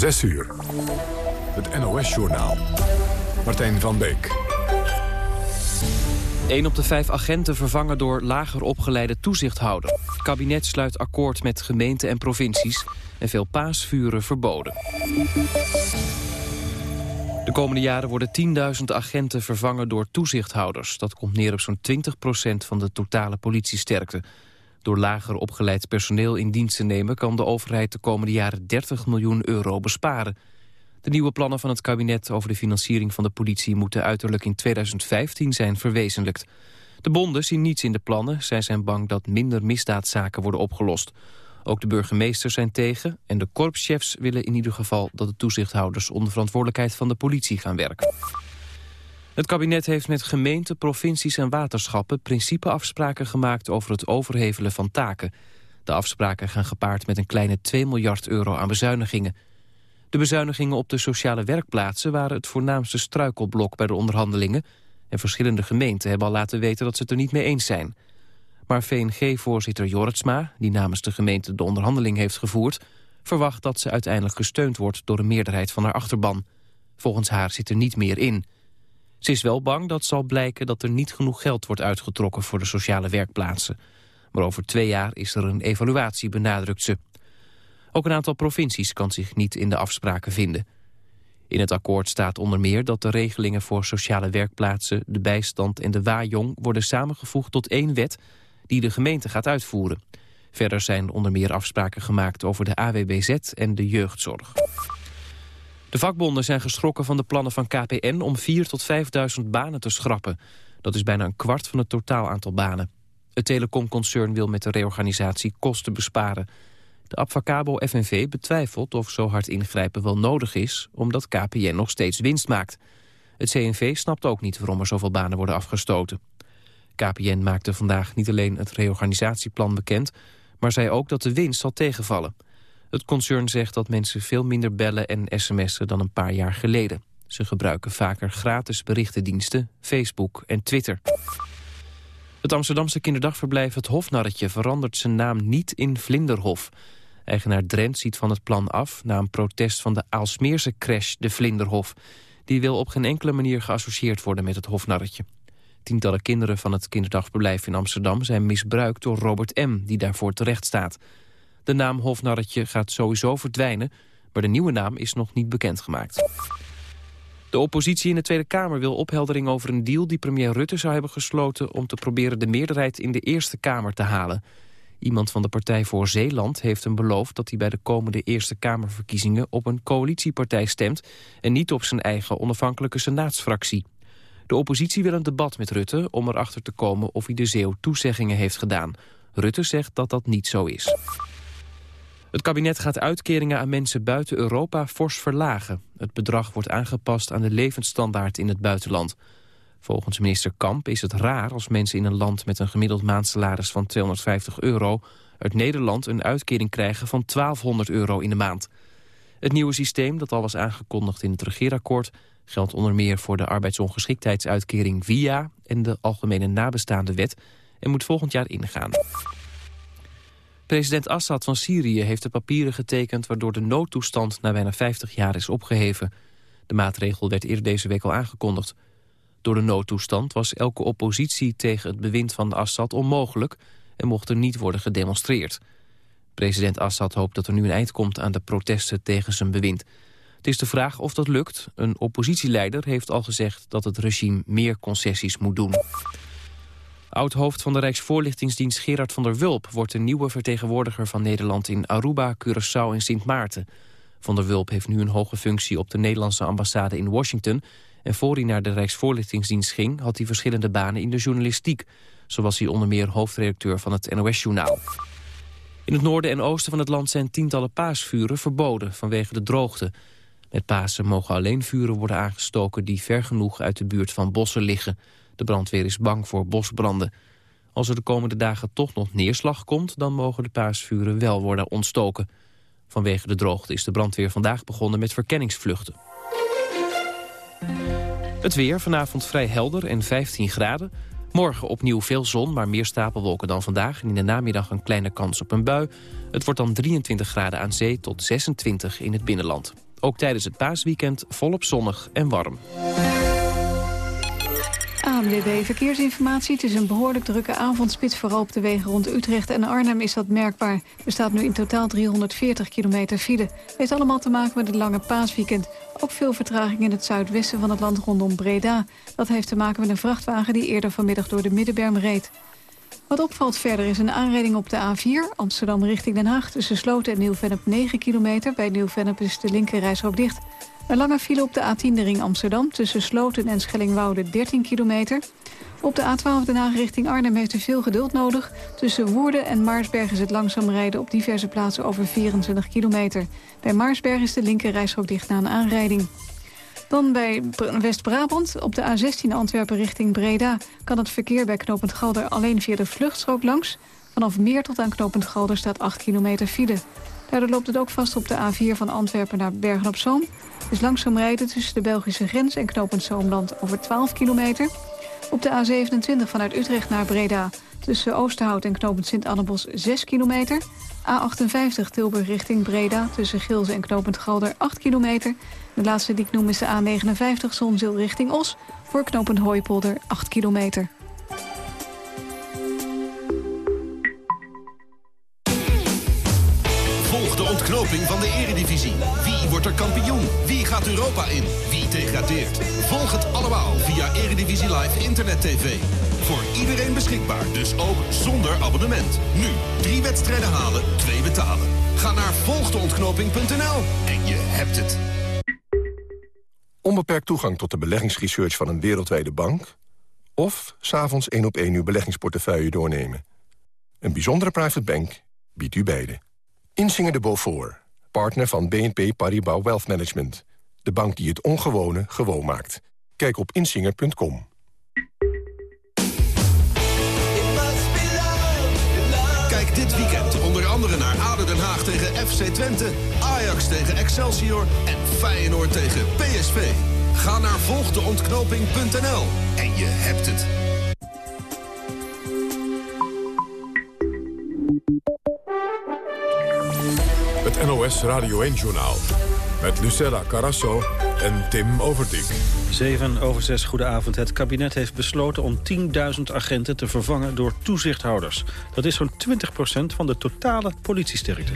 6 uur. Het NOS-journaal. Martijn van Beek. 1 op de vijf agenten vervangen door lager opgeleide toezichthouder. Het kabinet sluit akkoord met gemeenten en provincies... en veel paasvuren verboden. De komende jaren worden 10.000 agenten vervangen door toezichthouders. Dat komt neer op zo'n 20% van de totale politiesterkte. Door lager opgeleid personeel in dienst te nemen... kan de overheid de komende jaren 30 miljoen euro besparen. De nieuwe plannen van het kabinet over de financiering van de politie... moeten uiterlijk in 2015 zijn verwezenlijkt. De bonden zien niets in de plannen. Zij zijn bang dat minder misdaadzaken worden opgelost. Ook de burgemeesters zijn tegen en de korpschefs willen in ieder geval dat de toezichthouders onder verantwoordelijkheid van de politie gaan werken. Het kabinet heeft met gemeenten, provincies en waterschappen principeafspraken gemaakt over het overhevelen van taken. De afspraken gaan gepaard met een kleine 2 miljard euro aan bezuinigingen. De bezuinigingen op de sociale werkplaatsen waren het voornaamste struikelblok bij de onderhandelingen en verschillende gemeenten hebben al laten weten dat ze het er niet mee eens zijn. Maar VNG-voorzitter Jorritsma, die namens de gemeente de onderhandeling heeft gevoerd... verwacht dat ze uiteindelijk gesteund wordt door een meerderheid van haar achterban. Volgens haar zit er niet meer in. Ze is wel bang dat zal blijken dat er niet genoeg geld wordt uitgetrokken voor de sociale werkplaatsen. Maar over twee jaar is er een evaluatie, benadrukt ze. Ook een aantal provincies kan zich niet in de afspraken vinden. In het akkoord staat onder meer dat de regelingen voor sociale werkplaatsen, de bijstand en de waaijong worden samengevoegd tot één wet die de gemeente gaat uitvoeren. Verder zijn onder meer afspraken gemaakt over de AWBZ en de jeugdzorg. De vakbonden zijn geschrokken van de plannen van KPN om 4 tot 5.000 banen te schrappen. Dat is bijna een kwart van het totaal aantal banen. Het telecomconcern wil met de reorganisatie kosten besparen. De Abfacabo FNV betwijfelt of zo hard ingrijpen wel nodig is... omdat KPN nog steeds winst maakt. Het CNV snapt ook niet waarom er zoveel banen worden afgestoten. KPN maakte vandaag niet alleen het reorganisatieplan bekend... maar zei ook dat de winst zal tegenvallen. Het concern zegt dat mensen veel minder bellen en sms'en dan een paar jaar geleden. Ze gebruiken vaker gratis berichtendiensten, Facebook en Twitter. Het Amsterdamse kinderdagverblijf Het Hofnarretje verandert zijn naam niet in Vlinderhof. Eigenaar Drent ziet van het plan af na een protest van de Aalsmeerse crash de Vlinderhof. Die wil op geen enkele manier geassocieerd worden met het Hofnarretje. Tientallen kinderen van het kinderdagverblijf in Amsterdam zijn misbruikt door Robert M., die daarvoor terecht staat. De naam Hofnarretje gaat sowieso verdwijnen, maar de nieuwe naam is nog niet bekendgemaakt. De oppositie in de Tweede Kamer wil opheldering over een deal die premier Rutte zou hebben gesloten om te proberen de meerderheid in de Eerste Kamer te halen. Iemand van de Partij voor Zeeland heeft hem beloofd dat hij bij de komende Eerste Kamerverkiezingen op een coalitiepartij stemt en niet op zijn eigen onafhankelijke senaatsfractie. De oppositie wil een debat met Rutte om erachter te komen of hij de Zeeuw toezeggingen heeft gedaan. Rutte zegt dat dat niet zo is. Het kabinet gaat uitkeringen aan mensen buiten Europa fors verlagen. Het bedrag wordt aangepast aan de levensstandaard in het buitenland. Volgens minister Kamp is het raar als mensen in een land met een gemiddeld maandsalaris van 250 euro uit Nederland een uitkering krijgen van 1200 euro in de maand. Het nieuwe systeem, dat al was aangekondigd in het regeerakkoord, geldt onder meer voor de arbeidsongeschiktheidsuitkering VIA en de Algemene Nabestaande Wet en moet volgend jaar ingaan. President Assad van Syrië heeft de papieren getekend waardoor de noodtoestand na bijna 50 jaar is opgeheven. De maatregel werd eerder deze week al aangekondigd. Door de noodtoestand was elke oppositie tegen het bewind van Assad onmogelijk en mocht er niet worden gedemonstreerd. President Assad hoopt dat er nu een eind komt aan de protesten tegen zijn bewind. Het is de vraag of dat lukt. Een oppositieleider heeft al gezegd dat het regime meer concessies moet doen. Oud-hoofd van de Rijksvoorlichtingsdienst Gerard van der Wulp... wordt de nieuwe vertegenwoordiger van Nederland in Aruba, Curaçao en Sint Maarten. Van der Wulp heeft nu een hoge functie op de Nederlandse ambassade in Washington... en voor hij naar de Rijksvoorlichtingsdienst ging... had hij verschillende banen in de journalistiek. Zo was hij onder meer hoofdredacteur van het NOS-journaal. In het noorden en oosten van het land zijn tientallen paasvuren verboden vanwege de droogte. Met Pasen mogen alleen vuren worden aangestoken die ver genoeg uit de buurt van bossen liggen. De brandweer is bang voor bosbranden. Als er de komende dagen toch nog neerslag komt, dan mogen de paasvuren wel worden ontstoken. Vanwege de droogte is de brandweer vandaag begonnen met verkenningsvluchten. Het weer vanavond vrij helder en 15 graden. Morgen opnieuw veel zon, maar meer stapelwolken dan vandaag. En in de namiddag een kleine kans op een bui. Het wordt dan 23 graden aan zee tot 26 in het binnenland. Ook tijdens het paasweekend volop zonnig en warm. ANWB Verkeersinformatie. Het is een behoorlijk drukke avondspits. Vooral op de wegen rond Utrecht en Arnhem is dat merkbaar. Er staat nu in totaal 340 kilometer file. Het heeft allemaal te maken met het lange paasweekend. Ook veel vertraging in het zuidwesten van het land rondom Breda. Dat heeft te maken met een vrachtwagen die eerder vanmiddag door de Middenberm reed. Wat opvalt verder is een aanrijding op de A4, Amsterdam richting Den Haag... tussen Sloten en Nieuw-Vennep 9 kilometer. Bij Nieuw-Vennep is de linkerrijstrook dicht. Een lange file op de A10 de ring Amsterdam... tussen Sloten en Schellingwoude 13 kilometer. Op de A12 Den Haag richting Arnhem heeft u veel geduld nodig. Tussen Woerden en Maarsberg is het langzaam rijden... op diverse plaatsen over 24 kilometer. Bij Maarsberg is de linkerrijstrook dicht na een aanrijding. Dan bij West-Brabant, op de A16 Antwerpen richting Breda... kan het verkeer bij knooppunt Galder alleen via de vluchtstrook langs. Vanaf Meer tot aan knooppunt Galder staat 8 kilometer file. Daardoor loopt het ook vast op de A4 van Antwerpen naar Bergen-op-Zoom. Dus langzaam rijden tussen de Belgische grens en knooppunt Zoomland over 12 kilometer. Op de A27 vanuit Utrecht naar Breda tussen Oosterhout en knooppunt Sint-Annebos 6 kilometer... A58 Tilburg richting Breda tussen Gilze en knooppunt Galder 8 kilometer. De laatste die ik noem is de A59 Zonzeel richting Os... voor knooppunt Hooipolder 8 kilometer. Van de eredivisie. Wie wordt er kampioen? Wie gaat Europa in? Wie degradeert? Volg het allemaal via Eredivisie Live Internet TV. Voor iedereen beschikbaar, dus ook zonder abonnement. Nu, drie wedstrijden halen, twee betalen. Ga naar volgdeontknoping.nl en je hebt het. Onbeperkt toegang tot de beleggingsresearch van een wereldwijde bank... of s'avonds één op één uw beleggingsportefeuille doornemen. Een bijzondere private bank biedt u beide. Insinger de Beaufort, partner van BNP Paribas Wealth Management. De bank die het ongewone gewoon maakt. Kijk op insinger.com. Kijk dit weekend onder andere naar ADO Den Haag tegen FC Twente... Ajax tegen Excelsior en Feyenoord tegen PSV. Ga naar volgdeontknoping.nl en je hebt het. NOS Radio 1-journaal. Met Lucella Carasso en Tim Overdijk. 7 over 6, goedenavond. Het kabinet heeft besloten om 10.000 agenten te vervangen door toezichthouders. Dat is zo'n 20% van de totale politiesterkte.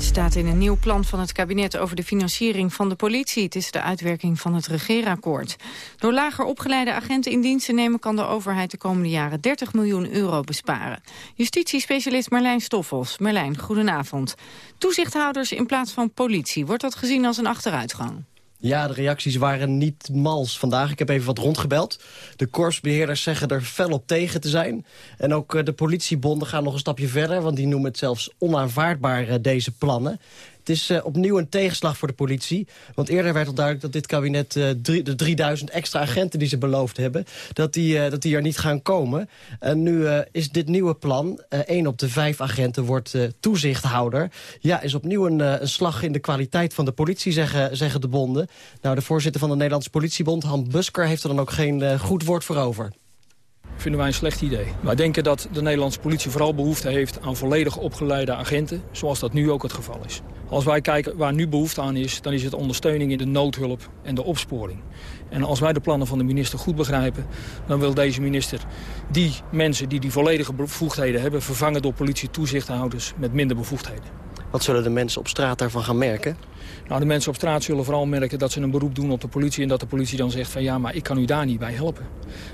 Het staat in een nieuw plan van het kabinet over de financiering van de politie. Het is de uitwerking van het regeerakkoord. Door lager opgeleide agenten in dienst te nemen... kan de overheid de komende jaren 30 miljoen euro besparen. Justitiespecialist Marlijn Stoffels. Marlijn, goedenavond. Toezichthouders in plaats van politie. Wordt dat gezien als een achteruitgang? Ja, de reacties waren niet mals vandaag. Ik heb even wat rondgebeld. De korpsbeheerders zeggen er fel op tegen te zijn. En ook eh, de politiebonden gaan nog een stapje verder... want die noemen het zelfs onaanvaardbaar, eh, deze plannen. Het is uh, opnieuw een tegenslag voor de politie. Want eerder werd al duidelijk dat dit kabinet drie, de 3000 extra agenten die ze beloofd hebben... dat die, uh, dat die er niet gaan komen. En nu is dit nieuwe plan, één op de vijf agenten wordt toezichthouder. Ja, is opnieuw een, een, slag in de kwaliteit van de politie, zeggen, zeggen de bonden. Nou, de voorzitter van de Nederlandse politiebond, Han Busker... heeft er dan ook geen goed woord voor over vinden wij een slecht idee. Wij denken dat de Nederlandse politie vooral behoefte heeft aan volledig opgeleide agenten, zoals dat nu ook het geval is. Als wij kijken waar nu behoefte aan is, dan is het ondersteuning in de noodhulp en de opsporing. En als wij de plannen van de minister goed begrijpen... dan wil deze minister die mensen die die volledige bevoegdheden hebben... vervangen door politie-toezichthouders met minder bevoegdheden. Wat zullen de mensen op straat daarvan gaan merken? Nou, de mensen op straat zullen vooral merken dat ze een beroep doen op de politie... en dat de politie dan zegt van ja, maar ik kan u daar niet bij helpen.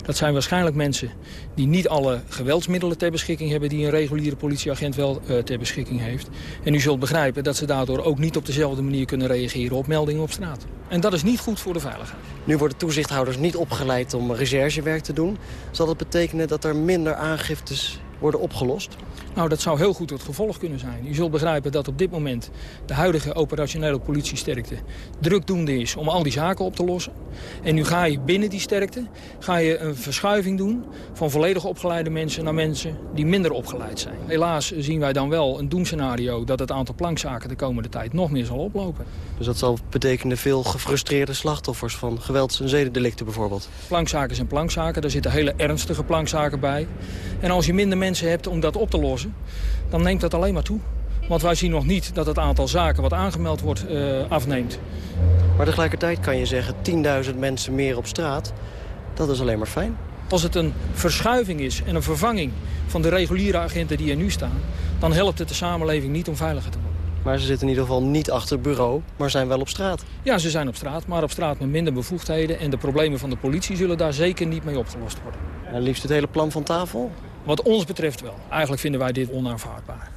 Dat zijn waarschijnlijk mensen die niet alle geweldsmiddelen ter beschikking hebben... die een reguliere politieagent wel uh, ter beschikking heeft. En u zult begrijpen dat ze daardoor ook niet op dezelfde manier kunnen reageren... op meldingen op straat. En dat is niet goed voor de veiligheid. Nu worden toezichthouders niet opgeleid om recherchewerk te doen. Zal dat betekenen dat er minder aangiftes worden opgelost? Nou, dat zou heel goed het gevolg kunnen zijn. U zult begrijpen dat op dit moment de huidige operationele politiesterkte drukdoende is om al die zaken op te lossen. En nu ga je binnen die sterkte ga je een verschuiving doen van volledig opgeleide mensen naar mensen die minder opgeleid zijn. Helaas zien wij dan wel een doemscenario dat het aantal plankzaken de komende tijd nog meer zal oplopen. Dus dat zal betekenen veel gefrustreerde slachtoffers van gewelds- en zedendelicten bijvoorbeeld? Plankzaken zijn plankzaken, daar zitten hele ernstige plankzaken bij. En als je minder mensen hebt om dat op te lossen, dan neemt dat alleen maar toe. Want wij zien nog niet dat het aantal zaken wat aangemeld wordt uh, afneemt. Maar tegelijkertijd kan je zeggen 10.000 mensen meer op straat. Dat is alleen maar fijn. Als het een verschuiving is en een vervanging van de reguliere agenten die er nu staan... dan helpt het de samenleving niet om veiliger te worden. Maar ze zitten in ieder geval niet achter het bureau, maar zijn wel op straat. Ja, ze zijn op straat, maar op straat met minder bevoegdheden. En de problemen van de politie zullen daar zeker niet mee opgelost worden. En liefst het hele plan van tafel? Wat ons betreft wel. Eigenlijk vinden wij dit onaanvaardbaar.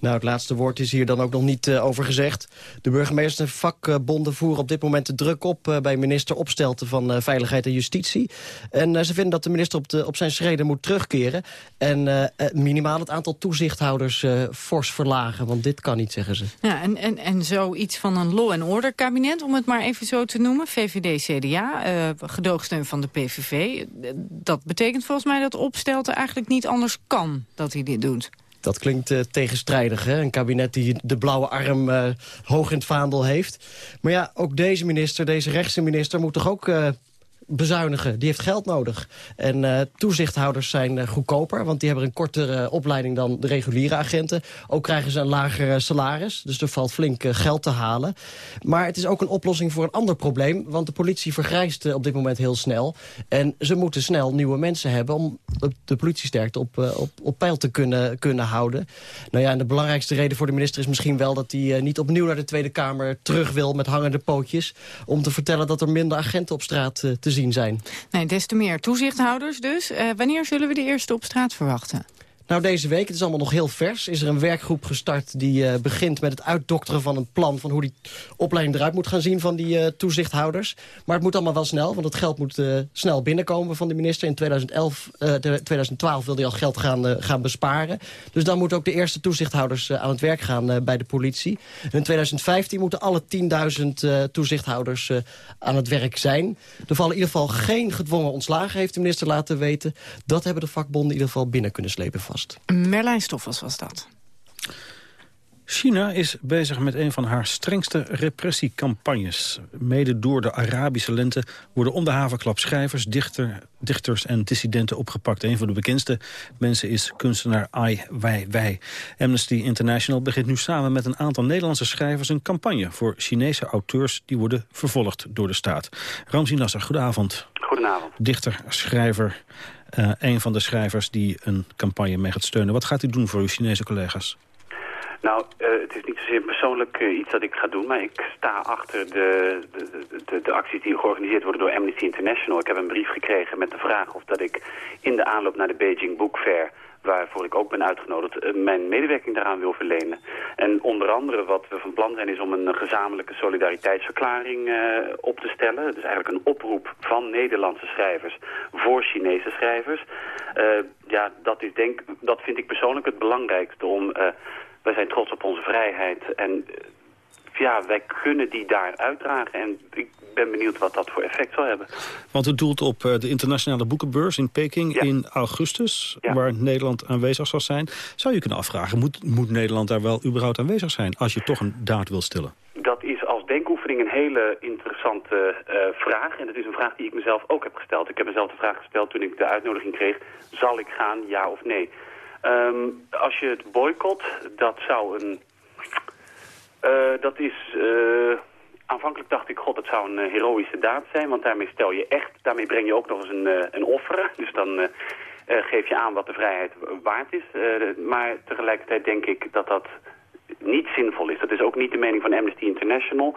Nou, het laatste woord is hier dan ook nog niet uh, over gezegd. De burgemeesters en vakbonden voeren op dit moment de druk op... Uh, bij minister Opstelten van uh, Veiligheid en Justitie. En ze vinden dat de minister op, de, op zijn schreden moet terugkeren... en minimaal het aantal toezichthouders fors verlagen. Want dit kan niet, zeggen ze. Ja, en, en, en zoiets van een law and order kabinet, om het maar even zo te noemen. VVD, CDA, gedoogsteun van de PVV. Dat betekent volgens mij dat Opstelten eigenlijk niet anders kan dat hij dit doet. Dat klinkt uh, tegenstrijdig, hè? Een kabinet die de blauwe arm uh, hoog in het vaandel heeft. Maar ja, ook deze minister, deze rechtse minister... moet toch ook uh, bezuinigen. Die heeft geld nodig. En uh, toezichthouders zijn uh, goedkoper, want die hebben een kortere uh, opleiding dan de reguliere agenten. Ook krijgen ze een lager salaris, dus er valt flink geld te halen. Maar het is ook een oplossing voor een ander probleem, want de politie vergrijst op dit moment heel snel. En ze moeten snel nieuwe mensen hebben om de politiesterkte op, op, op peil te kunnen, kunnen houden. Nou ja, en de belangrijkste reden voor de minister is misschien wel dat hij niet opnieuw naar de Tweede Kamer terug wil met hangende pootjes. Om te vertellen dat er minder agenten op straat te zien zijn. Nee, des te meer toezichthouders dus. Uh, wanneer zullen we de eerste op straat verwachten? Nou, deze week, het is allemaal nog heel vers, is er een werkgroep gestart... die uh, begint met het uitdokteren van een plan... van hoe die opleiding eruit moet gaan zien van die uh, toezichthouders. Maar het moet allemaal wel snel, want het geld moet uh, snel binnenkomen van de minister. In 2011, 2012 wil hij al geld gaan, gaan besparen. Dus dan moeten ook de eerste toezichthouders aan het werk gaan bij de politie. In 2015 moeten alle 10.000 toezichthouders aan het werk zijn. Er vallen in ieder geval geen gedwongen ontslagen, heeft de minister laten weten. Dat hebben de vakbonden in ieder geval binnen kunnen slepen Merlijn Stoffels was dat. China is bezig met een van haar strengste repressiecampagnes. Mede door de Arabische lente worden om de havenklap schrijvers, dichter, dichters en dissidenten opgepakt. Een van de bekendste mensen is kunstenaar Ai Weiwei. Amnesty International begint nu samen met een aantal Nederlandse schrijvers... een campagne voor Chinese auteurs die worden vervolgd door de staat. Ramzi Nasser, goedenavond. Goedenavond. Dichter, schrijver, uh, een van de schrijvers die een campagne mee gaat steunen. Wat gaat u doen voor uw Chinese collega's? Nou, uh, het is niet zozeer persoonlijk uh, iets dat ik ga doen, maar ik sta achter de, de, de, de, acties die georganiseerd worden door Amnesty International. Ik heb een brief gekregen met de vraag of dat ik in de aanloop naar de Beijing Book Fair waarvoor ik ook ben uitgenodigd, uh, mijn medewerking daaraan wil verlenen. En onder andere wat we van plan zijn is om een gezamenlijke solidariteitsverklaring uh, op te stellen. Dus eigenlijk een oproep van Nederlandse schrijvers voor Chinese schrijvers. Uh, ja, dat, is denk, dat vind ik persoonlijk het belangrijkste om... wij zijn trots op onze vrijheid en ja, wij kunnen die daar uitdragen. En ik ben benieuwd wat dat voor effect zal hebben. Want het doelt op eh, de internationale boekenbeurs in Peking in augustus... waar Nederland aanwezig zal zijn. Zou je kunnen afvragen, moet, moet Nederland daar wel überhaupt aanwezig zijn... als je toch een daad wil stellen? Dat is als denkoefening een hele interessante uh, vraag. En dat is een vraag die ik mezelf ook heb gesteld. Ik heb mezelf de vraag gesteld toen ik de uitnodiging kreeg... zal ik gaan, ja of nee? Um, als je het boycott, dat zou een dat is... Uh, aanvankelijk dacht ik, god, het zou een uh, heroïsche daad zijn. Want daarmee stel je echt, daarmee breng je ook nog eens een, een offer. Dus dan geef je aan wat de vrijheid waard is. maar tegelijkertijd denk ik dat dat niet zinvol is. Dat is ook niet de mening van Amnesty International.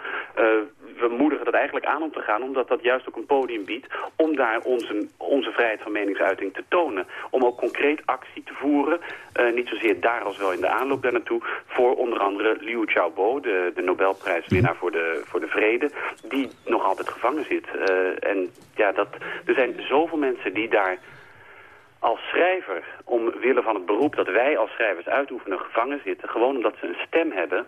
We moedigen dat eigenlijk aan om te gaan, omdat dat juist ook een podium biedt... om daar onze, onze vrijheid van meningsuiting te tonen. Om ook concreet actie te voeren, uh, niet zozeer daar als wel in de aanloop daar naartoe... voor onder andere Liu Xiaobo, de, de Nobelprijswinnaar voor de, voor de vrede... die nog altijd gevangen zit. Uh, en ja, dat, er zijn zoveel mensen die daar als schrijver, omwille van het beroep dat wij als schrijvers uitoefenen, gevangen zitten. Gewoon omdat ze een stem hebben.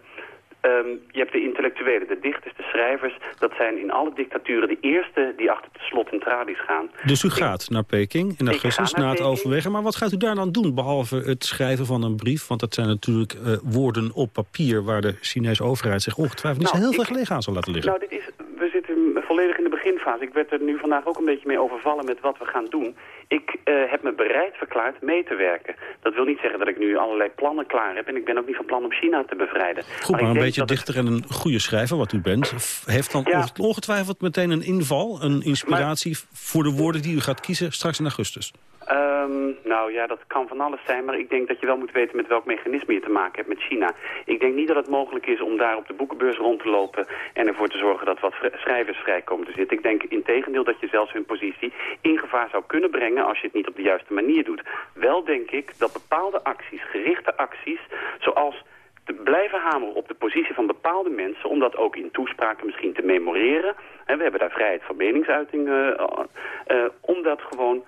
Um, je hebt de intellectuelen, de dichters, de schrijvers. Dat zijn in alle dictaturen de eerste die achter de slot en tralies gaan. Dus u gaat naar Peking in augustus na het overwegen. Maar wat gaat u daar dan doen, behalve het schrijven van een brief? Want dat zijn natuurlijk uh, woorden op papier... waar de Chinese overheid zich ongetwijfeld niet nou, zo heel veel gelegen aan zal laten liggen. Nou, dit is we zitten volledig in de beginfase. Ik werd er nu vandaag ook een beetje mee overvallen met wat we gaan doen. Ik uh, heb me bereid verklaard mee te werken. Dat wil niet zeggen dat ik nu allerlei plannen klaar heb. En ik ben ook niet van plan om China te bevrijden. Goed, maar, een beetje dichter en een goede schrijver, wat u bent... heeft dan ja. ongetwijfeld meteen een inval, een inspiratie... voor de woorden die u gaat kiezen straks in augustus. Um, nou ja, dat kan van alles zijn, maar ik denk dat je wel moet weten met welk mechanisme je te maken hebt met China. Ik denk niet dat het mogelijk is om daar op de boekenbeurs rond te lopen en ervoor te zorgen dat wat schrijvers vrij komen te zitten. Ik denk in tegendeel dat je zelfs hun positie in gevaar zou kunnen brengen als je het niet op de juiste manier doet. Wel denk ik dat bepaalde acties, gerichte acties, zoals te blijven hameren op de positie van bepaalde mensen... om dat ook in toespraken misschien te memoreren. En we hebben daar vrijheid van meningsuiting... Uh, uh, om dat gewoon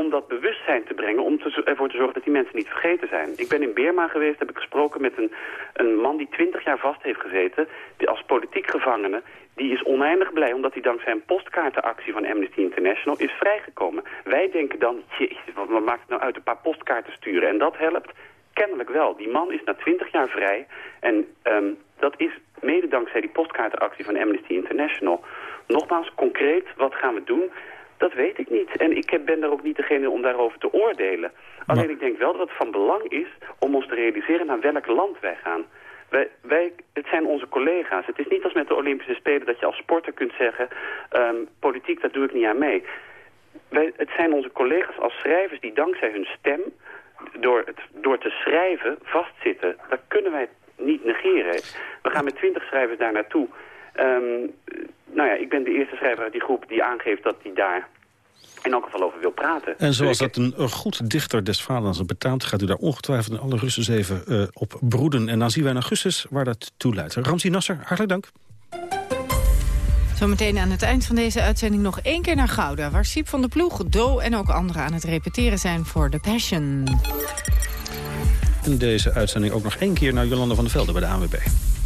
om dat bewustzijn te brengen, om te, ervoor te zorgen dat die mensen niet vergeten zijn. Ik ben in Birma geweest, heb ik gesproken met een, een man die twintig jaar vast heeft gezeten, die als politiek gevangene, die is oneindig blij omdat hij dankzij een postkaartenactie van Amnesty International is vrijgekomen. Wij denken dan, jezus, wat maakt het nou uit een paar postkaarten sturen? En dat helpt kennelijk wel. Die man is na twintig jaar vrij en um, dat is mede dankzij die postkaartenactie van Amnesty International. Nogmaals, concreet, wat gaan we doen? Dat weet ik niet. En ik ben daar ook niet degene om daarover te oordelen. Alleen ik denk wel dat het van belang is om ons te realiseren naar welk land wij gaan. Wij, wij, het zijn onze collega's. Het is niet als met de Olympische Spelen dat je als sporter kunt zeggen... Um, politiek, daar doe ik niet aan mee. Wij, het zijn onze collega's als schrijvers die dankzij hun stem... door, het, door te schrijven vastzitten. Dat kunnen wij niet negeren. We gaan met twintig schrijvers daar naartoe... Um, nou ja, ik ben de eerste schrijver uit die groep die aangeeft dat hij daar in elk geval over wil praten. En zoals dat een goed dichter des vaderlands betaamt... gaat u daar ongetwijfeld in alle rust even uh, op broeden. En dan zien wij in augustus waar dat toe leidt. Ramzi Nasser, hartelijk dank. Zometeen aan het eind van deze uitzending nog één keer naar Gouda... waar Siep van de Ploeg, Do en ook anderen aan het repeteren zijn voor The Passion. In deze uitzending ook nog één keer naar Jolanda van der Velde bij de ANWB.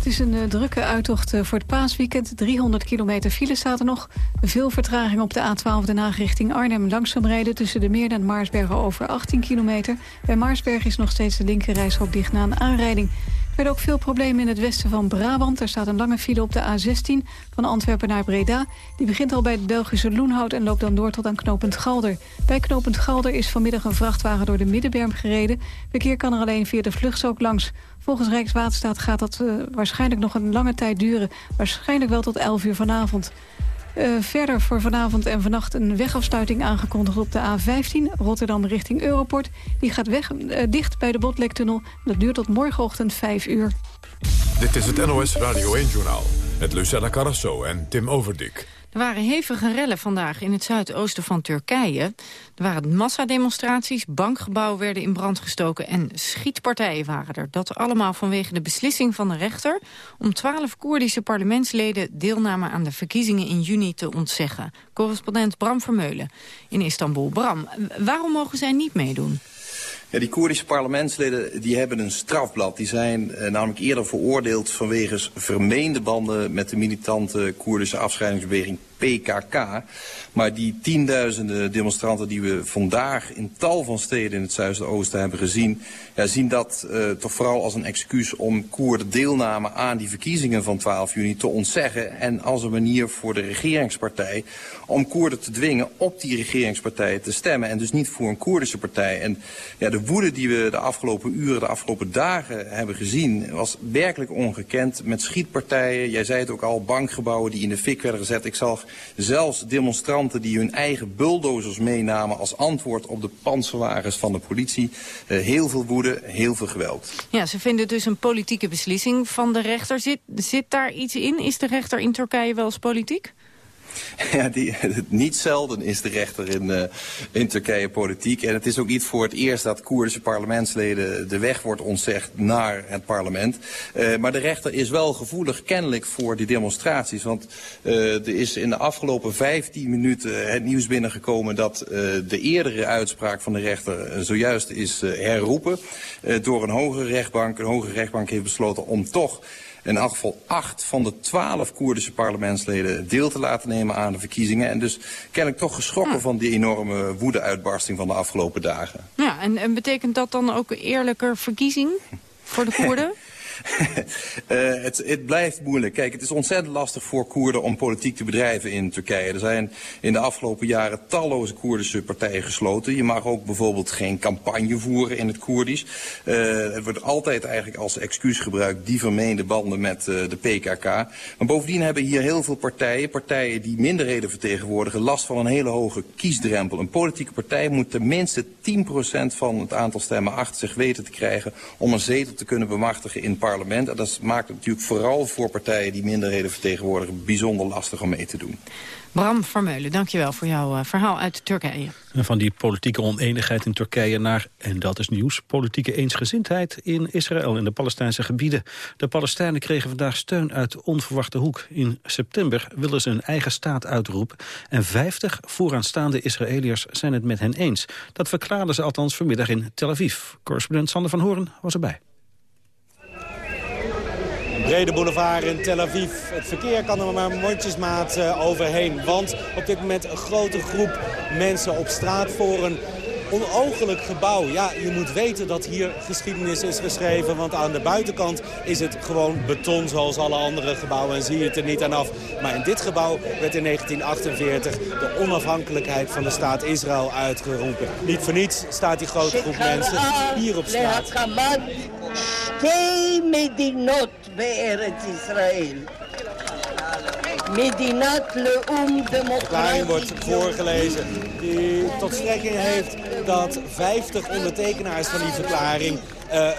Het is een uh, drukke uittocht uh, voor het paasweekend. 300 kilometer file staat er nog. Veel vertraging op de A12 Den richting Arnhem. Langzaam rijden tussen de Meer en Maarsbergen over 18 kilometer. Bij Maarsberg is nog steeds de linkerrijstrook dicht na een aanrijding. Er werden ook veel problemen in het westen van Brabant. Er staat een lange file op de A16 van Antwerpen naar Breda. Die begint al bij het Belgische Loenhout en loopt dan door tot aan knooppunt Galder. Bij knooppunt Galder is vanmiddag een vrachtwagen door de Middenberm gereden. Verkeer kan er alleen via de vluchtstrook langs. Volgens Rijkswaterstaat gaat dat uh, waarschijnlijk nog een lange tijd duren. Waarschijnlijk wel tot 11 uur vanavond. Uh, verder voor vanavond en vannacht een wegafsluiting aangekondigd op de A15... Rotterdam richting Europort. Die gaat weg, uh, dicht bij de Botlektunnel. Dat duurt tot morgenochtend 5 uur. Dit is het NOS Radio 1-journaal met Lucella Carrasso en Tim Overdik. Er waren hevige rellen vandaag in het zuidoosten van Turkije. Er waren massademonstraties, bankgebouwen werden in brand gestoken... en schietpartijen waren er. Dat allemaal vanwege de beslissing van de rechter... om twaalf Koerdische parlementsleden deelname aan de verkiezingen in juni te ontzeggen. Correspondent Bram Vermeulen in Istanbul. Bram, waarom mogen zij niet meedoen? Die Koerdische parlementsleden die hebben een strafblad. Die zijn eh, namelijk eerder veroordeeld vanwege vermeende banden met de militante Koerdische afscheidingsbeweging PKK. Maar die tienduizenden demonstranten die we vandaag in tal van steden in het zuidoosten hebben gezien... Ja, zien dat uh, toch vooral als een excuus om Koerden deelname aan die verkiezingen van 12 juni te ontzeggen. En als een manier voor de regeringspartij om Koerden te dwingen op die regeringspartij te stemmen. En dus niet voor een Koerdische partij. En ja, de woede die we de afgelopen uren, de afgelopen dagen hebben gezien... was werkelijk ongekend met schietpartijen. Jij zei het ook al, bankgebouwen die in de fik werden gezet. Ik zag zelfs demonstranten die hun eigen bulldozers meenamen... als antwoord op de panzerwagens van de politie. Uh, heel veel woede, heel veel geweld. Ja, ze vinden dus een politieke beslissing van de rechter. Zit, zit daar iets in? Is de rechter in Turkije wel eens politiek? Ja, die, niet zelden is de rechter in, uh, in Turkije politiek. En het is ook niet voor het eerst dat Koerdische parlementsleden de weg wordt ontzegd naar het parlement. Uh, maar de rechter is wel gevoelig kennelijk voor die demonstraties. Want uh, er is in de afgelopen 15 minuten het nieuws binnengekomen dat de eerdere uitspraak van de rechter zojuist is herroepen. door een hogere rechtbank. Een hogere rechtbank heeft besloten om toch in elk geval acht van de twaalf Koerdische parlementsleden deel te laten nemen aan de verkiezingen. En dus kennelijk toch geschrokken van die enorme woede-uitbarsting van de afgelopen dagen. Ja, en, en betekent dat dan ook eerlijker verkiezing voor de Koerden? uh, het, het, blijft moeilijk. Kijk, het is ontzettend lastig voor Koerden om politiek te bedrijven in Turkije. Er zijn in de afgelopen jaren talloze Koerdische partijen gesloten. Je mag ook bijvoorbeeld geen campagne voeren in het Koerdisch. Uh, het wordt altijd eigenlijk als excuus gebruikt die vermeende banden met uh, de PKK. Maar bovendien hebben hier heel veel partijen, partijen die minderheden vertegenwoordigen, last van een hele hoge kiesdrempel. Een politieke partij moet tenminste 10% van het aantal stemmen achter zich weten te krijgen om een zetel te kunnen bemachtigen in parlement. En dat maakt het natuurlijk vooral voor partijen die minderheden vertegenwoordigen bijzonder lastig om mee te doen. Bram Vermeulen, dankjewel voor jouw uh, verhaal uit Turkije. En van die politieke oneenigheid in Turkije naar, en dat is nieuws, politieke eensgezindheid in Israël en de Palestijnse gebieden. De Palestijnen kregen vandaag steun uit onverwachte hoek. In september willen ze een eigen staat uitroepen en 50 vooraanstaande Israëliërs zijn het met hen eens. Dat verklaarden ze althans vanmiddag in Tel Aviv. Correspondent Sander van Horen was erbij. Brede boulevard in Tel Aviv. Het verkeer kan er maar mondjesmaat uh, overheen. Want op dit moment een grote groep mensen op straat voor een onogelijk gebouw. Ja, je moet weten dat hier geschiedenis is geschreven. Want aan de buitenkant is het gewoon beton zoals alle andere gebouwen. En zie je het er niet aan af. Maar in dit gebouw werd in 1948 de onafhankelijkheid van de staat Israël uitgeroepen. Niet voor niets staat die grote groep mensen hier op straat. שתי מדינות בארץ ישראל. Medinat Leum Verklaring wordt voorgelezen die tot strekking heeft dat 50 ondertekenaars van die verklaring uh,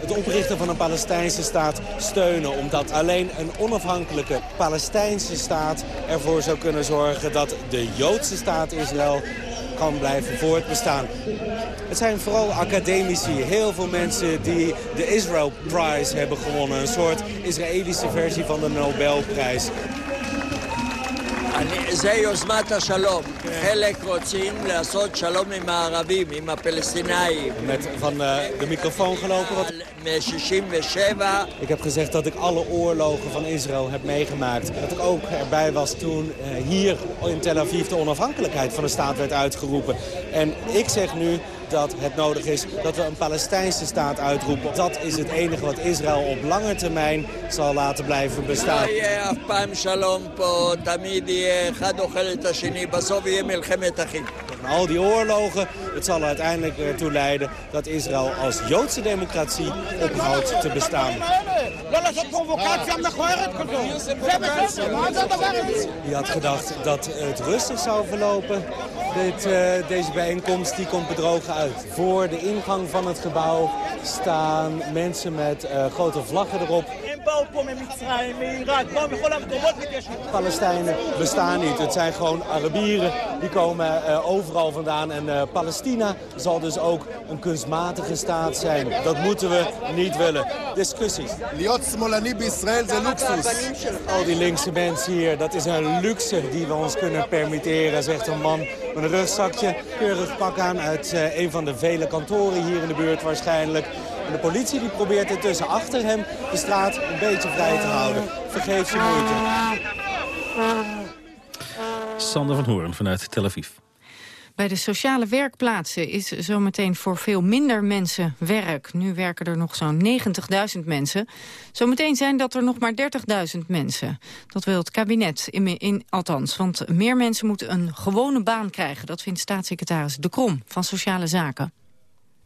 het oprichten van een Palestijnse staat steunen. Omdat alleen een onafhankelijke Palestijnse staat ervoor zou kunnen zorgen dat de Joodse staat Israël kan blijven voortbestaan. Het zijn vooral academici, heel veel mensen die de Israel Prize hebben gewonnen. Een soort Israëlische versie van de Nobelprijs. זה יוזמת השלום. חלק רוצים לעשות שלום עם הערבים, עם הפלסטינאים. Met van uh, de microfoon gelopen. Wat... מ-67. Ik heb gezegd dat ik alle oorlogen van Israël heb meegemaakt. Dat ik ook erbij was toen uh, hier in Tel Aviv de onafhankelijkheid van de staat werd uitgeroepen. En ik zeg nu dat het nodig is dat we een Palestijnse staat uitroepen. Dat is het enige wat Israël op lange termijn zal laten blijven bestaan. En al die oorlogen, het zal uiteindelijk ertoe leiden dat Israël als Joodse democratie ophoudt te bestaan. Je had gedacht dat het rustig zou verlopen. Dit, uh, deze bijeenkomst die komt bedrogen uit. Voor de ingang van het gebouw staan mensen met uh, grote vlaggen erop. Palestijnen bestaan niet. Het zijn gewoon Arabieren. Die komen uh, overal vandaan. En uh, Palestina zal dus ook een kunstmatige staat zijn. Dat moeten we niet willen. Discussies. Al die linkse mensen hier, dat is een luxe die we ons kunnen permitteren, zegt een man een rugzakje. Keurig pak aan uit uh, een van de vele kantoren hier in de buurt waarschijnlijk. En de politie die probeert intussen achter hem de straat een beetje vrij te houden. Vergeef je moeite. Sander van Hoorn vanuit Tel Aviv. Bij de sociale werkplaatsen is zometeen voor veel minder mensen werk. Nu werken er nog zo'n 90.000 mensen. Zometeen zijn dat er nog maar 30.000 mensen. Dat wil het kabinet, in, in, althans. Want meer mensen moeten een gewone baan krijgen. Dat vindt staatssecretaris De Krom van Sociale Zaken.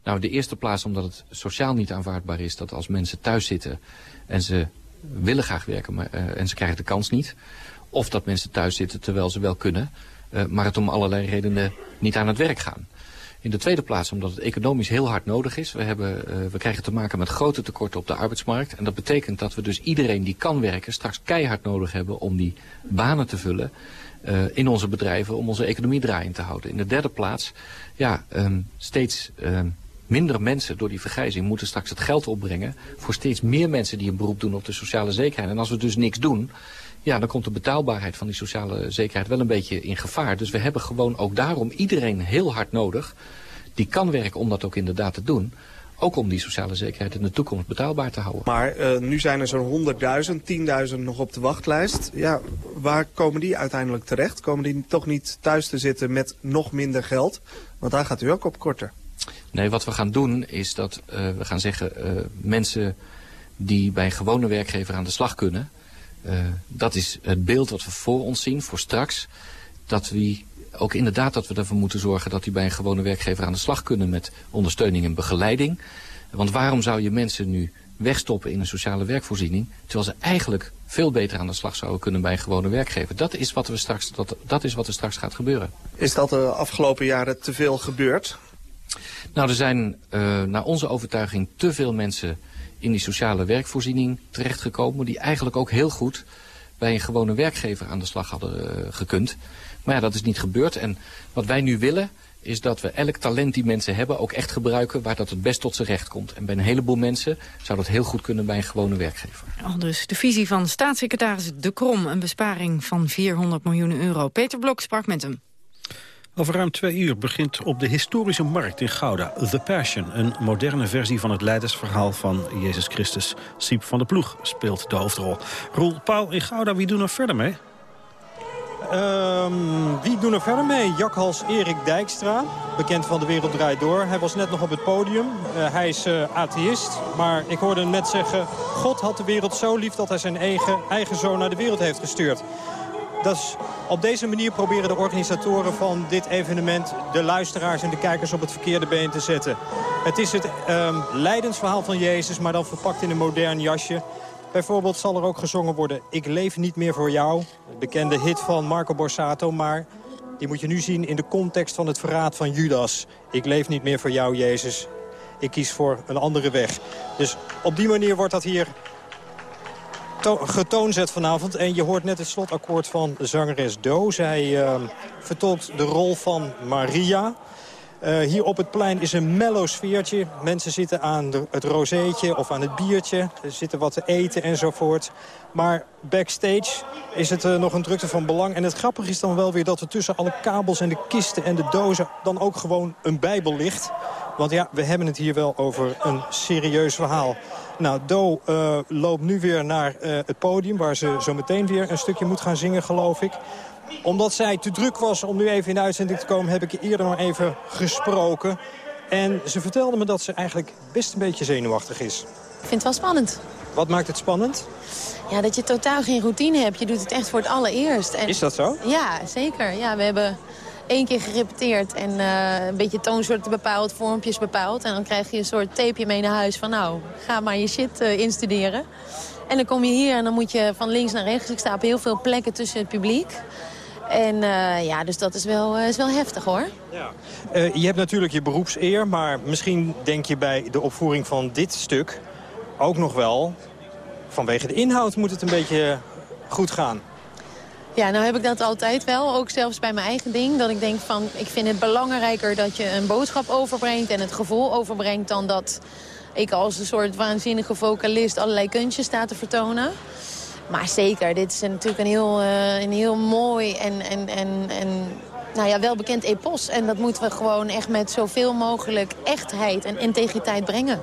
Nou, de eerste plaats omdat het sociaal niet aanvaardbaar is... dat als mensen thuis zitten en ze willen graag werken maar, uh, en ze krijgen de kans niet... of dat mensen thuis zitten terwijl ze wel kunnen... Uh, maar het om allerlei redenen niet aan het werk gaan. In de tweede plaats omdat het economisch heel hard nodig is. We, hebben, uh, we krijgen te maken met grote tekorten op de arbeidsmarkt. En dat betekent dat we dus iedereen die kan werken straks keihard nodig hebben om die banen te vullen uh, in onze bedrijven om onze economie draaiend te houden. In de derde plaats, ja, um, steeds um, minder mensen door die vergrijzing moeten straks het geld opbrengen voor steeds meer mensen die een beroep doen op de sociale zekerheid. En als we dus niks doen, ja, dan komt de betaalbaarheid van die sociale zekerheid wel een beetje in gevaar. Dus we hebben gewoon ook daarom iedereen heel hard nodig die kan werken om dat ook inderdaad te doen. Ook om die sociale zekerheid in de toekomst betaalbaar te houden. Maar uh, nu zijn er zo'n 100.000, 10.000 nog op de wachtlijst. Ja, waar komen die uiteindelijk terecht? Komen die toch niet thuis te zitten met nog minder geld? Want daar gaat u ook op korter. Nee, wat we gaan doen is dat uh, we gaan zeggen... Uh, mensen die bij een gewone werkgever aan de slag kunnen. Uh, dat is het beeld wat we voor ons zien, voor straks. Dat we ook inderdaad dat we ervoor moeten zorgen dat die bij een gewone werkgever aan de slag kunnen met ondersteuning en begeleiding. Want waarom zou je mensen nu wegstoppen in een sociale werkvoorziening... terwijl ze eigenlijk veel beter aan de slag zouden kunnen bij een gewone werkgever. Dat is wat, we straks, dat, dat is wat er straks gaat gebeuren. Is dat de afgelopen jaren te veel gebeurd? Nou, er zijn uh, naar onze overtuiging te veel mensen in die sociale werkvoorziening terechtgekomen... die eigenlijk ook heel goed bij een gewone werkgever aan de slag hadden uh, gekund. Maar ja, dat is niet gebeurd. En wat wij nu willen is dat we elk talent die mensen hebben ook echt gebruiken waar dat het best tot zijn recht komt. En bij een heleboel mensen zou dat heel goed kunnen bij een gewone werkgever. Al dus de visie van staatssecretaris De Krom, een besparing van 400 miljoen euro. Peter Blok sprak met hem. Over ruim twee uur begint op de historische markt in Gouda The Passion. Een moderne versie van het leidersverhaal van Jezus Christus. Siep van de Ploeg speelt de hoofdrol. Roel Paul in Gouda, wie doen er verder mee? Um, wie doen er verder mee? Jakhals Erik Dijkstra, bekend van De Wereld Draait Door. Hij was net nog op het podium. Uh, hij is uh, atheïst, maar ik hoorde hem net zeggen... God had de wereld zo lief dat hij zijn eigen, eigen zoon naar de wereld heeft gestuurd. Op deze manier proberen de organisatoren van dit evenement... de luisteraars en de kijkers op het verkeerde been te zetten. Het is het um, leidensverhaal van Jezus, maar dan verpakt in een modern jasje... Bijvoorbeeld zal er ook gezongen worden Ik leef niet meer voor jou. bekende hit van Marco Borsato, maar die moet je nu zien in de context van het verraad van Judas. Ik leef niet meer voor jou, Jezus. Ik kies voor een andere weg. Dus op die manier wordt dat hier getoonzet vanavond. En je hoort net het slotakkoord van zangeres Do. Zij uh, vertolkt de rol van Maria. Uh, hier op het plein is een mellow sfeertje. Mensen zitten aan het rozeetje of aan het biertje. Er zitten wat te eten enzovoort. Maar backstage is het uh, nog een drukte van belang. En het grappige is dan wel weer dat er tussen alle kabels en de kisten en de dozen... dan ook gewoon een bijbel ligt. Want ja, we hebben het hier wel over een serieus verhaal. Nou, Do uh, loopt nu weer naar het podium... waar ze zo meteen weer een stukje moet gaan zingen, geloof ik omdat zij te druk was om nu even in de uitzending te komen... heb ik eerder nog even gesproken. En ze vertelde me dat ze eigenlijk best een beetje zenuwachtig is. Ik vind het wel spannend. Wat maakt het spannend? Ja, dat je totaal geen routine hebt. Je doet het echt voor het allereerst. En... Is dat zo? Ja, zeker. Ja, we hebben één keer gerepeteerd en uh, een beetje toonsoorten bepaald, vormpjes bepaald. En dan krijg je een soort tapeje mee naar huis van nou, ga maar je shit uh, instuderen. En dan kom je hier en dan moet je van links naar rechts. Ik sta op heel veel plekken tussen het publiek. En uh, ja, dus dat is wel, is wel heftig hoor. Ja. Je hebt natuurlijk je beroepseer, maar misschien denk je bij de opvoering van dit stuk ook nog wel... vanwege de inhoud moet het een beetje goed gaan. Ja, nou heb ik dat altijd wel. Ook zelfs bij mijn eigen ding. Dat ik denk van, ik vind het belangrijker dat je een boodschap overbrengt... en het gevoel overbrengt dan dat ik als een soort waanzinnige vocalist... allerlei kunstjes sta te vertonen. Maar zeker, dit is natuurlijk een heel, uh, een heel mooi en, en, en, en nou ja, welbekend epos. En dat moeten we gewoon echt met zoveel mogelijk echtheid en integriteit brengen.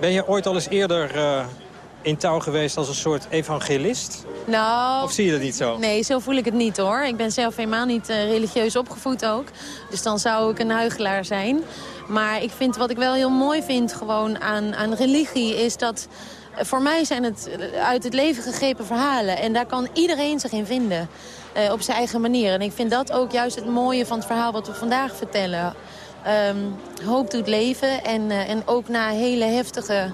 Ben je ooit al eens eerder uh, in touw geweest als een soort evangelist? Nou... Of zie je dat niet zo? Nee, zo voel ik het niet hoor. Ik ben zelf helemaal niet uh, religieus opgevoed ook. Dus dan zou ik een huigelaar zijn. Maar ik vind, wat ik wel heel mooi vind gewoon aan, aan religie is dat voor mij zijn het uit het leven gegrepen verhalen. En daar kan iedereen zich in vinden. Uh, op zijn eigen manier. En ik vind dat ook juist het mooie van het verhaal wat we vandaag vertellen. Um, hoop doet leven. En, uh, en ook na hele heftige...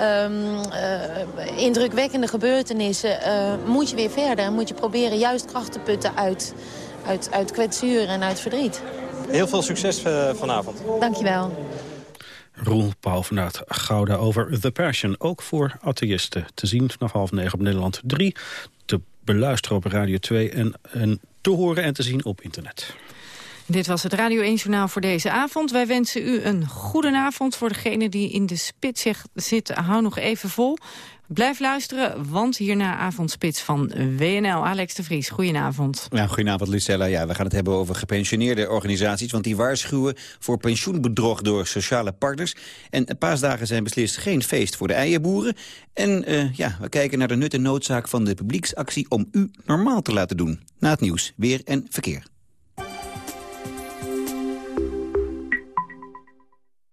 Um, uh, indrukwekkende gebeurtenissen moet je weer verder. En moet je proberen juist kracht te putten uit, uit, uit kwetsuur en uit verdriet. Heel veel succes vanavond. Dankjewel. Roel Pauw vanuit Gouda over The Passion. Ook voor atheïsten te zien vanaf half negen op Nederland 3. Te beluisteren op Radio 2 en, en te horen en te zien op internet. Dit was het Radio 1 Journaal voor deze avond. Wij wensen u een goede avond. Voor degene die in de spits zit, hou nog even vol. Blijf luisteren, want hierna avondspits van WNL. Alex de Vries, goedenavond. Ja, goedenavond Lucella. Ja, we gaan het hebben over gepensioneerde organisaties... want die waarschuwen voor pensioenbedrog door sociale partners. En paasdagen zijn beslist geen feest voor de eierboeren. En uh, ja, we kijken naar de nut en noodzaak van de publieksactie... om u normaal te laten doen. Na het nieuws, weer en verkeer.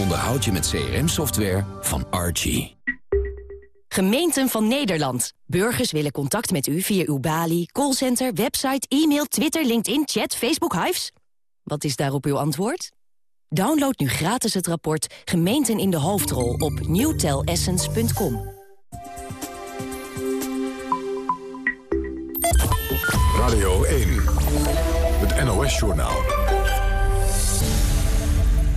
onderhoud je met CRM-software van Archie. Gemeenten van Nederland. Burgers willen contact met u via uw balie, callcenter, website, e-mail, Twitter, LinkedIn, chat, Facebook, Hives. Wat is daarop uw antwoord? Download nu gratis het rapport Gemeenten in de hoofdrol op newtelessence.com. Radio 1, het NOS-journaal.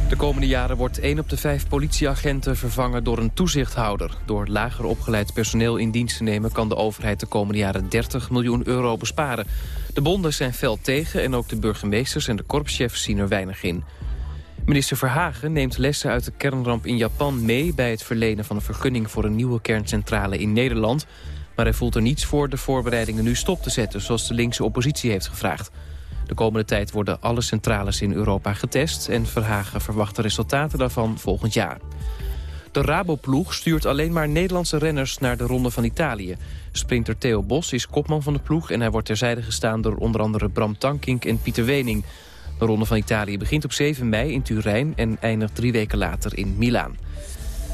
De komende jaren wordt 1 op de 5 politieagenten vervangen door een toezichthouder. Door lager opgeleid personeel in dienst te nemen... kan de overheid de komende jaren 30 miljoen euro besparen. De bonden zijn fel tegen en ook de burgemeesters en de korpschefs zien er weinig in. Minister Verhagen neemt lessen uit de kernramp in Japan mee... bij het verlenen van een vergunning voor een nieuwe kerncentrale in Nederland. Maar hij voelt er niets voor de voorbereidingen nu stop te zetten... zoals de linkse oppositie heeft gevraagd. De komende tijd worden alle centrales in Europa getest... en Verhagen verwacht de resultaten daarvan volgend jaar. De Raboploeg stuurt alleen maar Nederlandse renners naar de Ronde van Italië. Sprinter Theo Bos is kopman van de ploeg... en hij wordt terzijde gestaan door onder andere Bram Tankink en Pieter Wening. De Ronde van Italië begint op 7 mei in Turijn... en eindigt drie weken later in Milaan.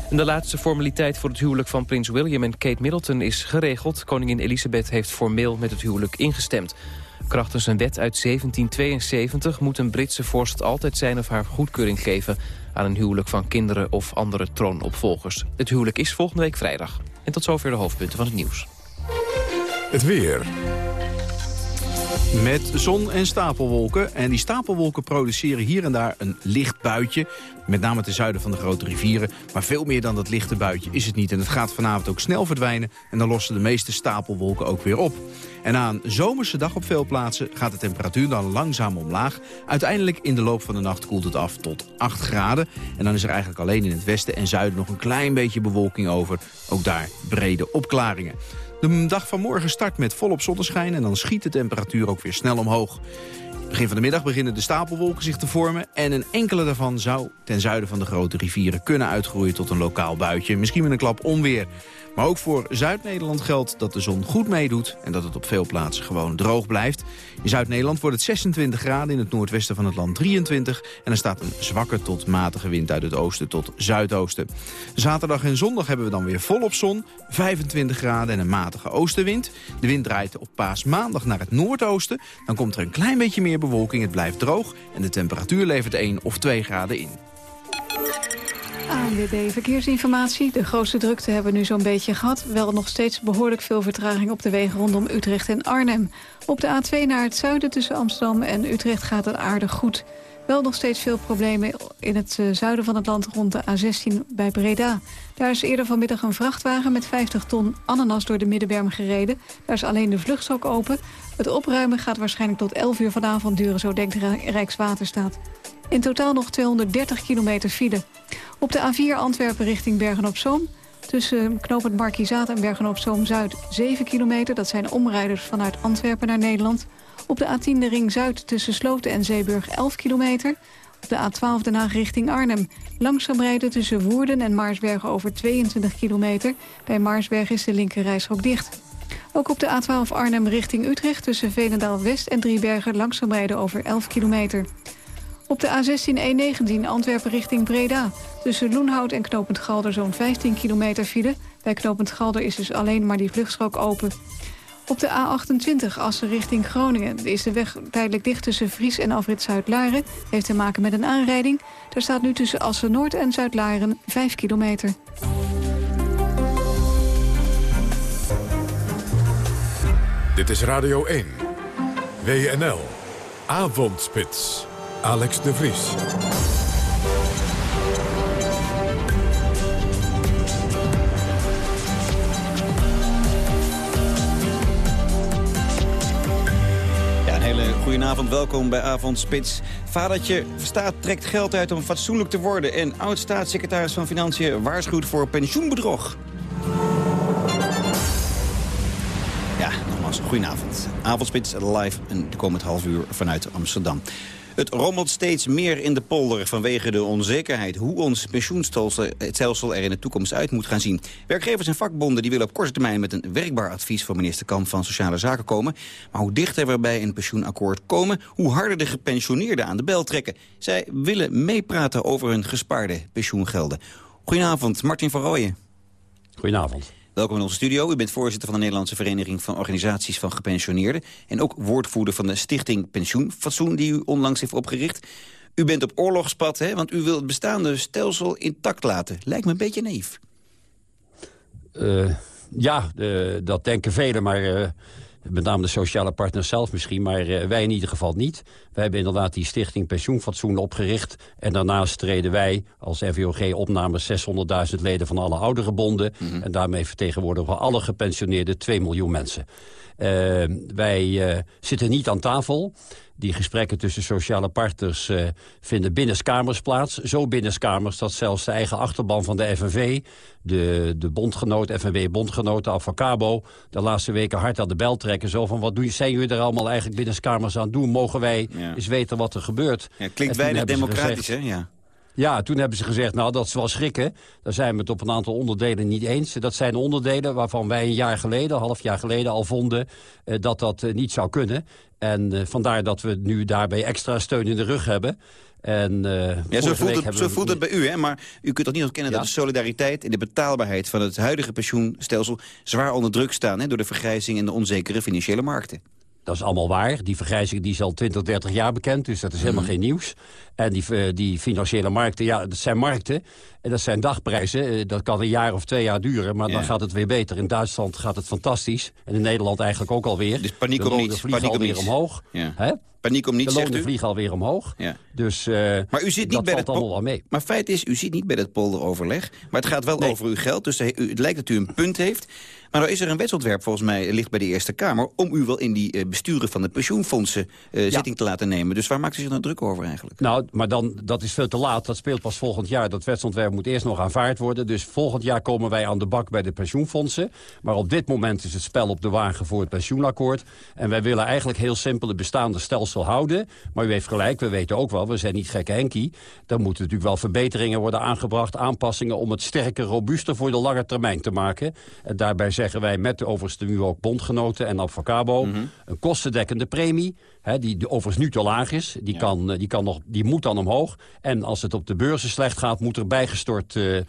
En de laatste formaliteit voor het huwelijk van prins William en Kate Middleton is geregeld. Koningin Elizabeth heeft formeel met het huwelijk ingestemd. Krachtens een wet uit 1772 moet een Britse vorst altijd zijn of haar goedkeuring geven aan een huwelijk van kinderen of andere troonopvolgers. Het huwelijk is volgende week vrijdag. En tot zover de hoofdpunten van het nieuws. Het weer. Met zon en stapelwolken. En die stapelwolken produceren hier en daar een licht buitje. Met name ten zuiden van de grote rivieren. Maar veel meer dan dat lichte buitje is het niet. En het gaat vanavond ook snel verdwijnen. En dan lossen de meeste stapelwolken ook weer op. En een zomerse dag op veel plaatsen gaat de temperatuur dan langzaam omlaag. Uiteindelijk in de loop van de nacht koelt het af tot 8 graden. En dan is er eigenlijk alleen in het westen en zuiden nog een klein beetje bewolking over. Ook daar brede opklaringen. De dag van morgen start met volop zonneschijn en dan schiet de temperatuur ook weer snel omhoog. Begin van de middag beginnen de stapelwolken zich te vormen... en een enkele daarvan zou ten zuiden van de grote rivieren kunnen uitgroeien tot een lokaal buitje. Misschien met een klap onweer. Maar ook voor Zuid-Nederland geldt dat de zon goed meedoet... en dat het op veel plaatsen gewoon droog blijft. In Zuid-Nederland wordt het 26 graden, in het noordwesten van het land 23... en er staat een zwakke tot matige wind uit het oosten tot zuidoosten. Zaterdag en zondag hebben we dan weer volop zon, 25 graden en een matige oostenwind. De wind draait op paasmaandag naar het noordoosten. Dan komt er een klein beetje meer bewolking, het blijft droog... en de temperatuur levert 1 of 2 graden in. ANWB Verkeersinformatie. De grootste drukte hebben we nu zo'n beetje gehad. Wel nog steeds behoorlijk veel vertraging op de wegen rondom Utrecht en Arnhem. Op de A2 naar het zuiden tussen Amsterdam en Utrecht gaat het aardig goed. Wel nog steeds veel problemen in het eh, zuiden van het land rond de A16 bij Breda. Daar is eerder vanmiddag een vrachtwagen met 50 ton ananas door de middenberm gereden. Daar is alleen de vluchtstrook open. Het opruimen gaat waarschijnlijk tot 11 uur vanavond duren, zo denkt Rijkswaterstaat. In totaal nog 230 kilometer file. Op de A4 Antwerpen richting Bergen-op-Zoom. Tussen knooppunt Markizaat en Bergen-op-Zoom-Zuid 7 kilometer. Dat zijn omrijders vanuit Antwerpen naar Nederland. Op de A10 de Ring Zuid tussen Sloten en Zeeburg 11 kilometer. Op de A12 Den Haag richting Arnhem. Langzaam rijden tussen Woerden en Maarsbergen over 22 kilometer. Bij Maarsberg is de linkerrijstrook dicht. Ook op de A12 Arnhem richting Utrecht tussen Veenendaal West en Driebergen langzaam rijden over 11 kilometer. Op de A16-E19 Antwerpen richting Breda. Tussen Loenhout en Knopend Galder zo'n 15 kilometer file. Bij Knopend Galder is dus alleen maar die vluchtstrook open. Op de A28 Assen richting Groningen is de weg tijdelijk dicht tussen Vries en Afrit Zuid-Laren. Heeft te maken met een aanrijding. Er staat nu tussen Assen Noord en Zuid-Laren 5 kilometer. Dit is Radio 1. WNL. Avondspits. Alex de Vries. Ja, een hele Goedenavond, welkom bij Avondspits. Vadertje Verstaat trekt geld uit om fatsoenlijk te worden... en oud-staatssecretaris van Financiën waarschuwt voor pensioenbedrog. Ja, nogmaals, goedenavond. Avondspits live en de komend half uur vanuit Amsterdam. Het rommelt steeds meer in de polder vanwege de onzekerheid... hoe ons pensioenstelsel er in de toekomst uit moet gaan zien. Werkgevers en vakbonden die willen op korte termijn... met een werkbaar advies van minister Kamp van Sociale Zaken komen. Maar hoe dichter we bij een pensioenakkoord komen... hoe harder de gepensioneerden aan de bel trekken. Zij willen meepraten over hun gespaarde pensioengelden. Goedenavond, Martin van Rooyen. Goedenavond. Welkom in onze studio. U bent voorzitter van de Nederlandse Vereniging van Organisaties van Gepensioneerden. En ook woordvoerder van de Stichting Pensioenfatsoen die u onlangs heeft opgericht. U bent op oorlogspad, hè, want u wilt het bestaande stelsel intact laten. Lijkt me een beetje naïef. Uh, ja, uh, dat denken velen, maar uh, met name de sociale partners zelf misschien, maar uh, wij in ieder geval niet. Wij hebben inderdaad die stichting Pensioenfatsoen opgericht. En daarnaast treden wij als FVOG op namens 600.000 leden van alle ouderenbonden. Mm -hmm. En daarmee vertegenwoordigen we alle gepensioneerde 2 miljoen mensen. Uh, wij uh, zitten niet aan tafel. Die gesprekken tussen sociale partners uh, vinden binnenskamers plaats. Zo binnenskamers dat zelfs de eigen achterban van de FNV... de, de bondgenoot, FNW-bondgenoten, Avocabo... de laatste weken hard aan de bel trekken. Zo van, wat zijn jullie er allemaal eigenlijk binnenskamers aan doen? Mogen wij ja. eens weten wat er gebeurt? Ja, klinkt weinig democratisch, hè? Ja. Ja, toen hebben ze gezegd, nou, dat is wel schrikken. Daar zijn we het op een aantal onderdelen niet eens. Dat zijn onderdelen waarvan wij een jaar geleden, een half jaar geleden al vonden... Uh, dat dat uh, niet zou kunnen. En uh, vandaar dat we nu daarbij extra steun in de rug hebben. En, ja, zo voelt, het, zo voelt het bij u, hè? maar u kunt toch niet ontkennen ja? dat de solidariteit en de betaalbaarheid van het huidige pensioenstelsel zwaar onder druk staan hè, door de vergrijzing en de onzekere financiële markten. Dat is allemaal waar. Die vergrijzing die is al 20, 30 jaar bekend, dus dat is helemaal mm. geen nieuws. En die, uh, die financiële markten, ja, dat zijn markten. En dat zijn dagprijzen. Uh, dat kan een jaar of twee jaar duren, maar dan gaat het weer beter. In Duitsland gaat het fantastisch. En in Nederland eigenlijk ook alweer. Dus paniek om niets. vliegen paniek alweer omhoog. Ja. Hè? Paniek om niets, De lonen vliegen alweer omhoog. Ja. Dus uh, maar u zit niet bij het allemaal wel mee. Maar feit is, u zit niet bij het polderoverleg. Maar het gaat wel nee. over uw geld. Dus het lijkt dat u een punt heeft. Maar nou is er een wetsontwerp volgens mij ligt bij de Eerste Kamer... om u wel in die uh, besturen van de pensioenfondsen uh, ja. zitting te laten nemen. Dus waar maakt u zich nou druk over eigenlijk? Nou, maar dan, dat is veel te laat. Dat speelt pas volgend jaar. Dat wetsontwerp moet eerst nog aanvaard worden. Dus volgend jaar komen wij aan de bak bij de pensioenfondsen. Maar op dit moment is het spel op de wagen voor het pensioenakkoord. En wij willen eigenlijk heel simpel het bestaande stelsel houden. Maar u heeft gelijk, we weten ook wel, we zijn niet gekke Henkie. Er moeten natuurlijk wel verbeteringen worden aangebracht, aanpassingen... om het sterker, robuuster voor de lange termijn te maken. En daarbij zeggen wij met de overigens nu ook bondgenoten en Avocabo... Mm -hmm. een kostendekkende premie, hè, die overigens nu te laag is. Die, ja. kan, die, kan nog, die moet dan omhoog. En als het op de beurzen slecht gaat, moet er bijgestort... Uh,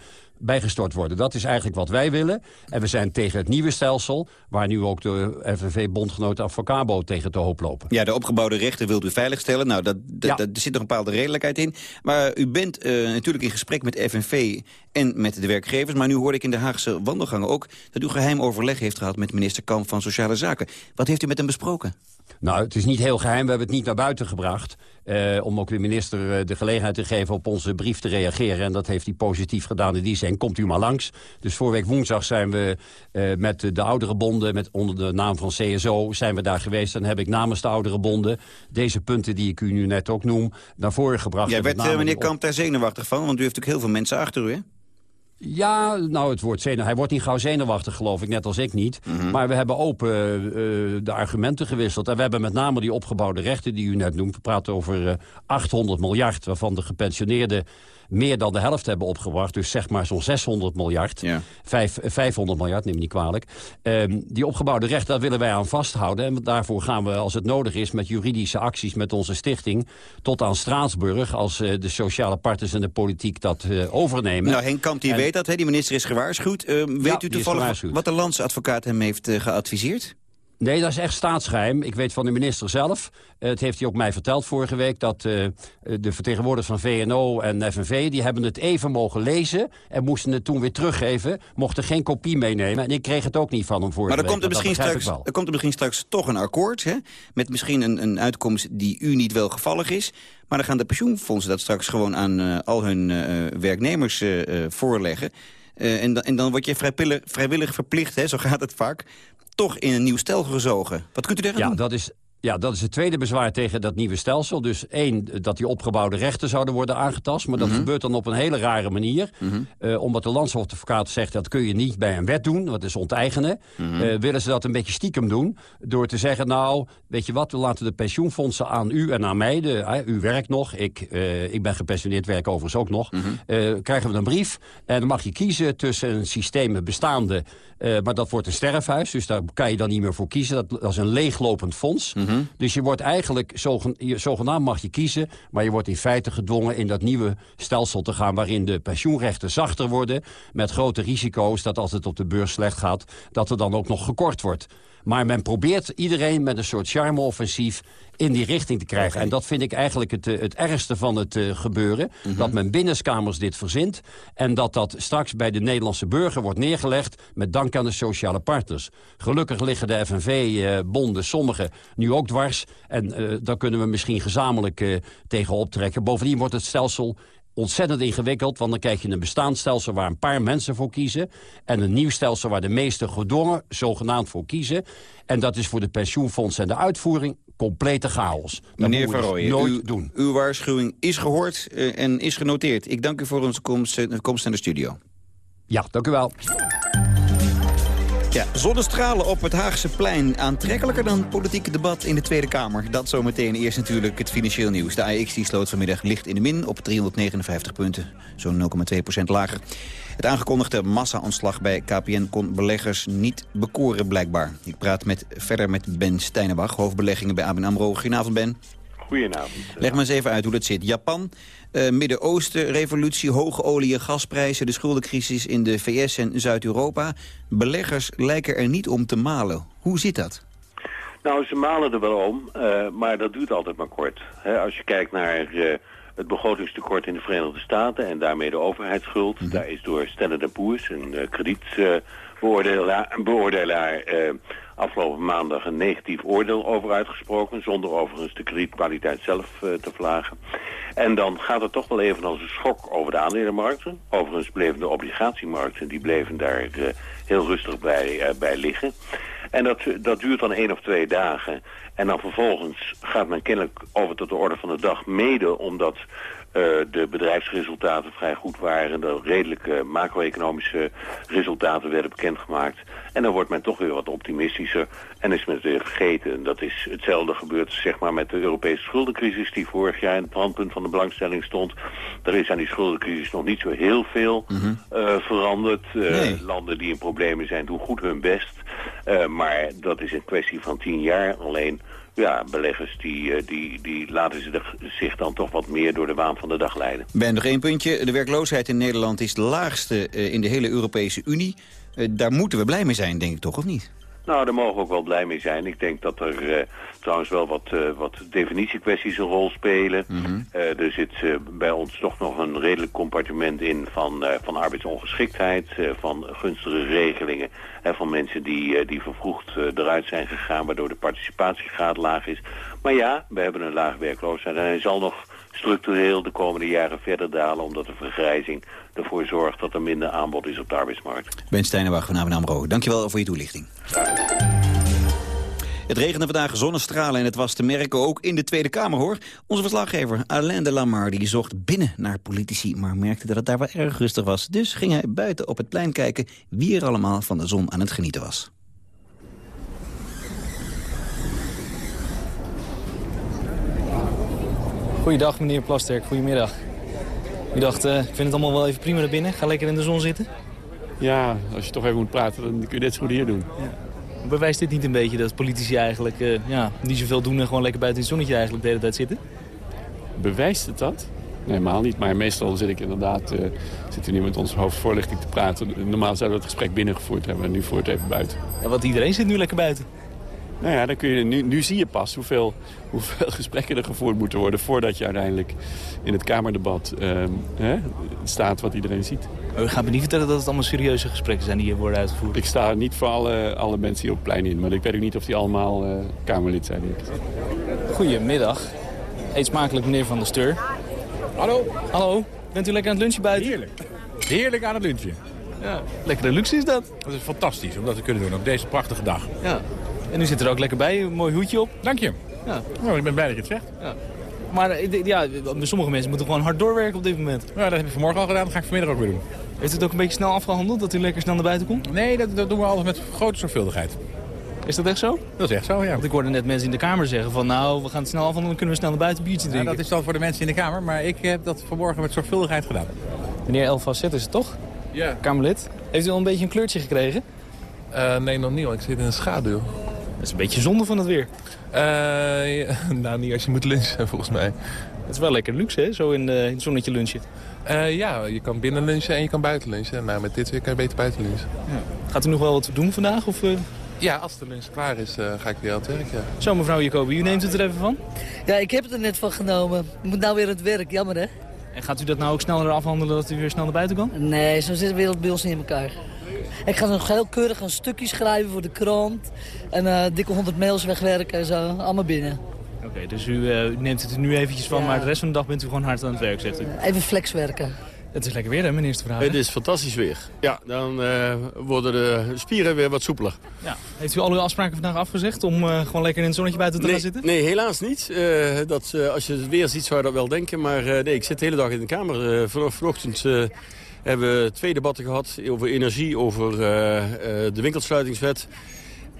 bijgestort worden. Dat is eigenlijk wat wij willen. En we zijn tegen het nieuwe stelsel... waar nu ook de FNV-bondgenoten Avocabo tegen te hoop lopen. Ja, de opgebouwde rechten wilt u veiligstellen. Nou, dat, dat, ja. er zit nog een bepaalde redelijkheid in. Maar u bent uh, natuurlijk in gesprek met FNV en met de werkgevers. Maar nu hoorde ik in de Haagse wandelgangen ook... dat u geheim overleg heeft gehad met minister Kamp van Sociale Zaken. Wat heeft u met hem besproken? Nou, het is niet heel geheim. We hebben het niet naar buiten gebracht. Uh, om ook de minister uh, de gelegenheid te geven op onze brief te reageren. En dat heeft hij positief gedaan in die zin. Komt u maar langs. Dus vorige week woensdag zijn we uh, met de oudere bonden... Met onder de naam van CSO, zijn we daar geweest. Dan heb ik namens de oudere bonden deze punten die ik u nu net ook noem... naar voren gebracht. Jij werd meneer Kamp daar zenuwachtig van? Want u heeft natuurlijk heel veel mensen achter u, hè? Ja, nou, het woord zenuw. Hij wordt niet gauw zenuwachtig, geloof ik, net als ik niet. Mm -hmm. Maar we hebben open uh, de argumenten gewisseld. En we hebben met name die opgebouwde rechten die u net noemt. We praten over uh, 800 miljard, waarvan de gepensioneerden meer dan de helft hebben opgebracht. Dus zeg maar zo'n 600 miljard. Ja. Vijf, 500 miljard, neem me niet kwalijk. Um, die opgebouwde rechten, daar willen wij aan vasthouden. En daarvoor gaan we, als het nodig is, met juridische acties met onze stichting... tot aan Straatsburg, als uh, de sociale partners en de politiek dat uh, overnemen. Nou, Henk Kamp, die en, weet dat, hè? die minister is gewaarschuwd. Uh, weet ja, u toevallig wat de landsadvocaat hem heeft geadviseerd? Nee, dat is echt staatsgeheim. Ik weet van de minister zelf. Uh, het heeft hij ook mij verteld vorige week... dat uh, de vertegenwoordigers van VNO en FNV... die hebben het even mogen lezen... en moesten het toen weer teruggeven. Mochten geen kopie meenemen. En ik kreeg het ook niet van hem vorige maar dan week. Komt er, misschien straks, er komt er misschien straks toch een akkoord... Hè? met misschien een, een uitkomst die u niet welgevallig is... maar dan gaan de pensioenfondsen dat straks gewoon aan uh, al hun werknemers voorleggen... Uh, en, dan, en dan word je vrijwillig verplicht, hè, zo gaat het vaak toch in een nieuw stel gezogen. Wat kunt u daar ja, doen? Dat is, Ja, dat is het tweede bezwaar tegen dat nieuwe stelsel. Dus één, dat die opgebouwde rechten zouden worden aangetast. Maar dat Mhm. gebeurt dan op een hele rare manier. Eh, omdat de landsadvocaat zegt dat kun je niet bij een wet doen. Dat is onteigenen. Mhm. Eh, willen ze dat een beetje stiekem doen. Door te zeggen, nou, weet je wat, we laten de pensioenfondsen aan u en aan mij. De, u werkt nog, ik, eh, ik ben gepensioneerd, werk overigens ook nog. Mhm. Krijgen we een brief. En dan mag je kiezen tussen een systeem bestaande... maar dat wordt een sterfhuis, dus daar kan je dan niet meer voor kiezen. Dat, dat is een leeglopend fonds. Mhm. Dus je wordt eigenlijk, zogenaamd mag je kiezen... maar je wordt in feite gedwongen in dat nieuwe stelsel te gaan... waarin de pensioenrechten zachter worden... met grote risico's dat als het op de beurs slecht gaat... dat er dan ook nog gekort wordt. Maar men probeert iedereen met een soort charme-offensief in die richting te krijgen. En dat vind ik eigenlijk het, eh, het ergste van het eh, gebeuren. Dat men binnenskamers dit verzint. En dat dat straks bij de Nederlandse burger wordt neergelegd... met dank aan de sociale partners. Gelukkig liggen de FNV-bonden, sommige, nu ook dwars. En eh, daar kunnen we misschien gezamenlijk eh, tegen optrekken. Bovendien wordt het stelsel ontzettend ingewikkeld... want dan krijg je een bestaand stelsel waar een paar mensen voor kiezen... en een nieuw stelsel waar de meesten gedwongen zogenaamd voor kiezen. En dat is voor de pensioenfondsen en de uitvoering complete chaos. Dat Meneer Van dus Rooyen, nooit uw, doen. uw waarschuwing is gehoord eh, en is genoteerd. Ik dank u voor onze komst, eh, komst naar de studio. Ja, dank u wel. Ja, zonnestralen op het Haagse plein. Aantrekkelijker dan politiek debat in de Tweede Kamer. Dat zometeen eerst natuurlijk het financieel nieuws. De AX die sloot vanmiddag licht in de min op 359 punten. Zo'n 0,2% lager. Het aangekondigde massa-aanslag bij KPN kon beleggers niet bekoren blijkbaar. Ik praat met, verder met Ben Steinebach, hoofdbeleggingen bij ABN AMRO. Goedenavond Ben. Goedenavond. Leg me eens even uit hoe dat zit. Japan, eh, Midden-Oosten, revolutie, hoge olie- en gasprijzen... de schuldencrisis in de VS en Zuid-Europa. Beleggers lijken er niet om te malen. Hoe zit dat? Nou, ze malen er wel om, eh, maar dat duurt altijd maar kort. Als je kijkt naar eh, het begrotingstekort in de Verenigde Staten... en daarmee de overheidsschuld, daar is door Standard Poor's, een eh, kredietbeoordelaar... beoordelaar, eh, afgelopen maandag een negatief oordeel over uitgesproken... zonder overigens de kredietkwaliteit zelf eh, te verlagen. En dan gaat het toch wel even als een schok over de aandelenmarkten. Overigens bleven de obligatiemarkten, die bleven daar eh, heel rustig bij, bij liggen. En dat, dat duurt dan één of twee dagen. En dan vervolgens gaat men kennelijk over tot de orde van de dag mede... omdat eh, de bedrijfsresultaten vrij goed waren. De redelijke macro-economische resultaten werden bekendgemaakt. En dan wordt men toch weer wat optimistischer. En is men het weer vergeten. En dat is hetzelfde gebeurd zeg maar, met de Europese schuldencrisis... die vorig jaar in het brandpunt van de belangstelling stond. Er is aan die schuldencrisis nog niet zo heel veel eh, veranderd. Eh, Landen die in problemen zijn doen goed hun best. Maar dat is een kwestie van tien jaar. Alleen ja, beleggers die, eh, die, die laten zich- dan toch wat meer door de waan van de dag leiden. Ben, nog één puntje. De werkloosheid in Nederland is de laagste eh, in de hele Europese Unie. Eh, daar moeten we blij mee zijn, denk ik toch, of niet? Nou, daar mogen we ook wel blij mee zijn. Ik denk dat er eh, trouwens wel wat, eh, wat definitiekwesties een rol spelen. Eh, er zit bij ons toch nog een redelijk compartiment in van, van arbeidsongeschiktheid, van gunstige regelingen en van mensen die, die vervroegd eruit zijn gegaan, waardoor de participatiegraad laag is. Maar ja, we hebben een laag werkloosheid en hij zal nog structureel de komende jaren verder dalen, omdat de vergrijzing ervoor zorgt dat er minder aanbod is op de arbeidsmarkt. Ben Steinebach van ABN AMRO. Dankjewel voor je toelichting. Het regende vandaag zonnestralen en het was te merken ook in de Tweede Kamer, hoor. Onze verslaggever Alain de Lamar die zocht binnen naar politici... maar merkte dat het daar wel erg rustig was. Dus ging hij buiten op het plein kijken wie er allemaal van de zon aan het genieten was. Goeiedag meneer Plasterk, goedemiddag. U dacht, eh, ik vind het allemaal wel even prima naar binnen. Ga lekker in de zon zitten. Ja, als je toch even moet praten, dan kun je dit zo goed hier doen. Bewijst dit niet een beetje dat politici eigenlijk eh, ja, niet zoveel doen... en gewoon lekker buiten in het zonnetje eigenlijk de hele tijd zitten? Bewijst het dat? Nee, helemaal niet. Maar meestal zit ik inderdaad, zitten we nu met onze hoofdvoorlichting te praten. Normaal zouden we het gesprek binnengevoerd hebben en nu voert het even buiten. Ja, want iedereen zit nu lekker buiten. Nou ja, dan kun je, nu, nu zie je pas hoeveel, hoeveel gesprekken er gevoerd moeten worden... voordat je uiteindelijk in het Kamerdebat ehm, hè, staat wat iedereen ziet. Maar u gaat me niet vertellen dat het allemaal serieuze gesprekken zijn die hier worden uitgevoerd. Ik sta niet voor alle, alle mensen hier op het plein in, maar ik weet ook niet of die allemaal eh, Kamerlid zijn. Goedemiddag. Eet smakelijk meneer Van der Steur. Hallo. Hallo, bent u lekker aan het lunchen buiten? Heerlijk. Heerlijk aan het lunchen. Ja, lekkere luxe is dat. Dat is fantastisch om dat te kunnen doen op deze prachtige dag. Ja. En u zit er ook lekker bij, een mooi hoedje op. Dank je. Ja. Nou, ik ben blij dat je het zegt. Ja. Maar eh, ja, sommige mensen moeten gewoon hard doorwerken op dit moment. Ja, dat heb ik vanmorgen al gedaan. Dat ga ik vanmiddag ook weer doen. Heeft het ook een beetje snel afgehandeld, dat u lekker snel naar buiten komt? Nee, dat, dat doen we altijd met grote zorgvuldigheid. Is dat echt zo? Dat is echt zo, ja. Want ik hoorde net mensen in de kamer zeggen van nou, we gaan het snel afhandelen, dan kunnen we snel naar buiten biertje drinken. Ja, dat is dan voor de mensen in de kamer, maar ik heb dat vanmorgen met zorgvuldigheid gedaan. Meneer Elfa Zet is het toch? Ja. Kamerlid. Heeft u al een beetje een kleurtje gekregen? Uh, nee, nog niet, want ik zit in een schaduw. Dat is een beetje zonde van het weer. Uh, ja, nou, niet als je moet lunchen, volgens mij. Het is wel lekker luxe, hè? Zo in, de, in het zonnetje lunchen. Uh, ja, je kan binnen lunchen en je kan buiten lunchen. Nou, met dit weer kan je beter buiten lunchen. Ja. Gaat u nog wel wat doen vandaag? Of, uh... Ja, als de lunch klaar is, uh, ga ik weer aan het werk, ja. Zo, mevrouw Jacobi, u neemt het er even van? Ja, ik heb het er net van genomen. Ik moet nou weer het werk, jammer hè? En gaat u dat nou ook sneller afhandelen dat u weer snel naar buiten kan? Nee, zo zit de wereld bij ons niet in elkaar. Ik ga nog heel keurig een stukje schrijven voor de krant. En uh, dikke 100 mails wegwerken en zo. Allemaal binnen. Oké, okay, dus u, uh, u, neemt het er nu eventjes van, ja. maar de rest van de dag bent u gewoon hard aan het werk, zegt u? Even flex werken. Het is lekker weer, hè, meneer Vraag? Het is fantastisch weer. Ja, dan uh, worden de spieren weer wat soepeler. Ja. Heeft u al uw afspraken vandaag afgezegd om uh, gewoon lekker in het zonnetje buiten te nee, gaan zitten? Nee, helaas niet. Uh, dat, als je het weer ziet zou je dat wel denken. Maar nee, ik zit de hele dag in de kamer. vanaf vanochtend hebben we twee debatten gehad over energie, over de winkelsluitingswet.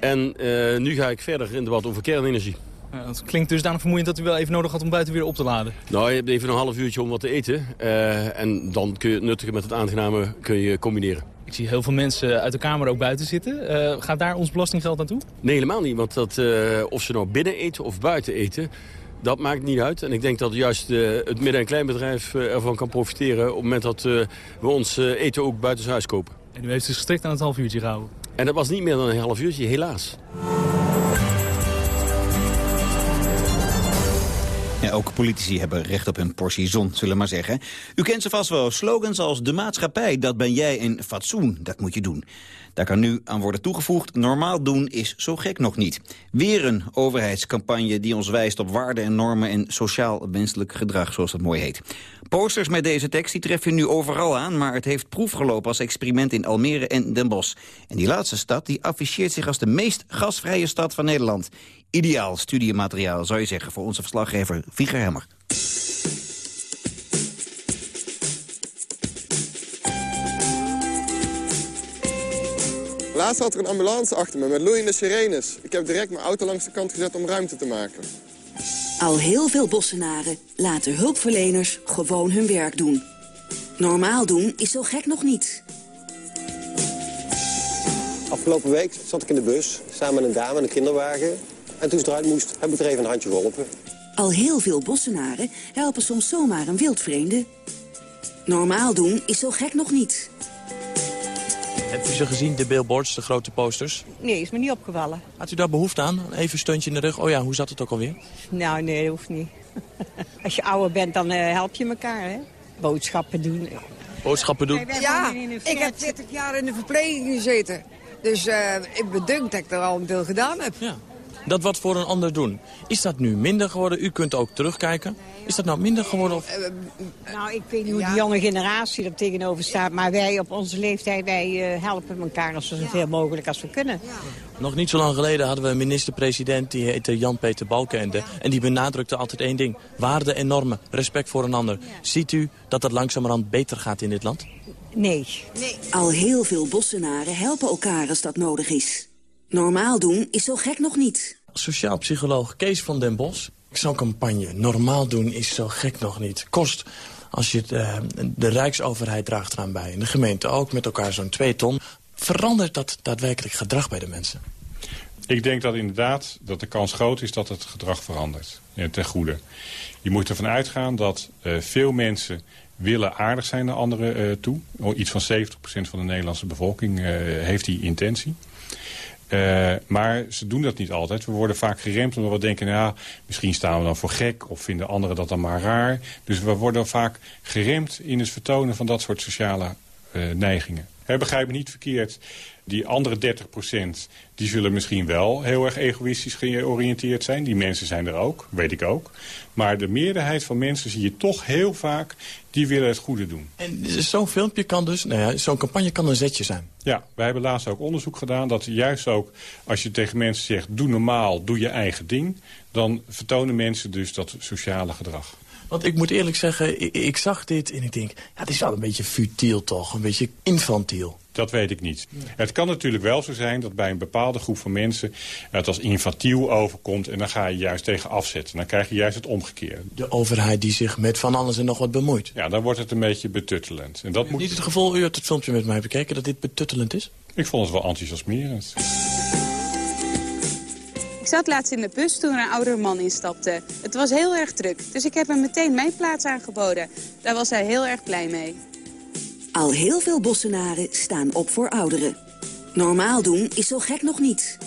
En nu ga ik verder in debat over kernenergie. Ja, dat klinkt dus daarom vermoeiend dat u wel even nodig had om buiten weer op te laden. Nou, je hebt even een half uurtje om wat te eten. Uh, en dan kun je het nuttige met het aangename kun je combineren. Ik zie heel veel mensen uit de Kamer ook buiten zitten. Uh, gaat daar ons belastinggeld naartoe? Nee, helemaal niet. Want dat, uh, of ze nou binnen eten of buiten eten... Dat maakt niet uit. En ik denk dat juist het midden- en kleinbedrijf ervan kan profiteren... op het moment dat we ons eten ook buitenshuis kopen. En u heeft dus gestrikt aan het half uurtje gehouden? En dat was niet meer dan een half uurtje, helaas. Ja, ook politici hebben recht op hun portie zon, zullen we maar zeggen. U kent ze vast wel. Slogans als de maatschappij, dat ben jij en fatsoen, dat moet je doen. Daar kan nu aan worden toegevoegd, normaal doen is zo gek nog niet. Weer een overheidscampagne die ons wijst op waarden en normen en sociaal wenselijk gedrag, zoals dat mooi heet. Posters met deze tekst die tref je nu overal aan, maar het heeft proef gelopen als experiment in Almere en Den Bosch. En die laatste stad die afficheert zich als de meest gasvrije stad van Nederland. Ideaal studiemateriaal, zou je zeggen, voor onze verslaggever Vieger Hemmer. Laatst had er een ambulance achter me met loeiende sirenes. Ik heb direct mijn auto langs de kant gezet om ruimte te maken. Al heel veel bossenaren laten hulpverleners gewoon hun werk doen. Normaal doen is zo gek nog niet. Afgelopen week zat ik in de bus, samen met een dame en een kinderwagen. En toen ze eruit moest, heb ik er even een handje geholpen. Al heel veel bossenaren helpen soms zomaar een wildvreemde. Normaal doen is zo gek nog niet. Hebt u ze gezien, de billboards, de grote posters? Nee, is me niet opgevallen. Had u daar behoefte aan? Even een steuntje in de rug? Oh ja, hoe zat het ook alweer? Nou, nee, dat hoeft niet. Als je ouder bent, dan uh, help je elkaar, hè? Boodschappen doen. Boodschappen doen? Ja, ik heb 40 jaar in de verpleging gezeten. Dus uh, ik bedunk dat ik er al veel gedaan heb. Ja. Dat wat voor een ander doen. Is dat nu minder geworden? U kunt ook terugkijken. Is dat nou minder geworden? Of... nou, ik weet niet hoe ja. de jonge generatie er tegenover staat. Maar wij op onze leeftijd, wij uh, helpen elkaar als zoveel ja. mogelijk als we kunnen. Ja. Nog niet zo lang geleden hadden we een minister-president, die heette Jan-Peter Balkenende. En die benadrukte altijd één ding. Waarden en normen, respect voor een ander. Ziet u dat dat langzamerhand beter gaat in dit land? Nee. nee. Al heel veel bossenaren helpen elkaar als dat nodig is. Normaal doen is zo gek nog niet. Sociaal psycholoog Kees van den Bos. Zo'n campagne, normaal doen is zo gek nog niet. Kost, als je het, uh, de Rijksoverheid draagt eraan bij... en de gemeente ook, met elkaar zo'n twee ton... verandert dat daadwerkelijk gedrag bij de mensen? Ik denk dat inderdaad dat de kans groot is dat het gedrag verandert. Ja, ten goede. Je moet ervan uitgaan dat uh, veel mensen willen aardig zijn naar anderen uh, toe. Iets van 70% van de Nederlandse bevolking heeft die intentie. Uh, maar ze doen dat niet altijd. We worden vaak geremd omdat we denken... nou, misschien staan we dan voor gek of vinden anderen dat dan maar raar. Dus we worden vaak geremd in het vertonen van dat soort sociale uh, neigingen. Begrijp me niet verkeerd. Die andere 30% die zullen misschien wel heel erg egoïstisch georiënteerd zijn. Die mensen zijn er ook, weet ik ook. Maar de meerderheid van mensen zie je toch heel vaak... die willen het goede doen. En zo'n filmpje kan dus, nou ja, zo'n campagne kan een zetje zijn? Ja, wij hebben laatst ook onderzoek gedaan... dat juist ook als je tegen mensen zegt... doe normaal, doe je eigen ding... dan vertonen mensen dus dat sociale gedrag. Want ik moet eerlijk zeggen, ik, ik zag dit en ik denk... ja, het is wel een beetje futiel toch, een beetje infantiel. Dat weet ik niet. Het kan natuurlijk wel zo zijn dat bij een bepaalde groep van mensen... het als infantiel overkomt en dan ga je juist tegen afzetten. Dan krijg je juist het omgekeerde. De overheid die zich met van alles en nog wat bemoeit. Ja, dan wordt het een beetje betuttelend. En dat moet... Niet het gevoel, u hebt het filmpje met mij bekeken, dat dit betuttelend is? Ik vond het wel enthousiasmerend. Ik zat laatst in de bus toen er een oudere man instapte. Het was heel erg druk, dus ik heb hem meteen mijn plaats aangeboden. Daar was hij heel erg blij mee. Al heel veel bossenaren staan op voor ouderen. Normaal doen is zo gek nog niet.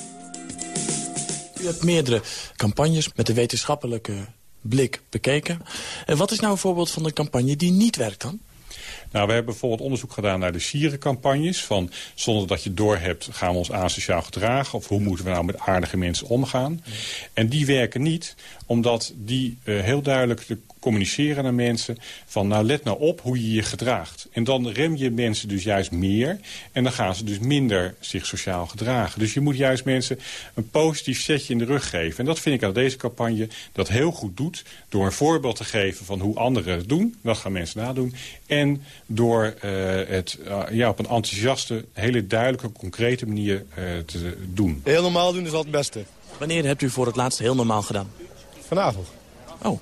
U hebt meerdere campagnes met de wetenschappelijke blik bekeken. En wat is nou een voorbeeld van een campagne die niet werkt dan? Nou, we hebben bijvoorbeeld onderzoek gedaan naar de sierencampagnes. Van zonder dat je doorhebt gaan we ons asociaal gedragen. Of hoe moeten we nou met aardige mensen omgaan. En die werken niet omdat die uh, heel duidelijk de communiceren naar mensen van nou let nou op hoe je je gedraagt. En dan rem je mensen dus juist meer en dan gaan ze dus minder zich sociaal gedragen. Dus je moet juist mensen een positief setje in de rug geven. En dat vind ik aan deze campagne dat heel goed doet door een voorbeeld te geven van hoe anderen het doen. Dat gaan mensen nadoen. En door uh, het uh, ja, op een enthousiaste, hele duidelijke, concrete manier uh, te doen. Heel normaal doen is altijd het beste. Wanneer hebt u voor het laatst heel normaal gedaan? Vanavond. Oh.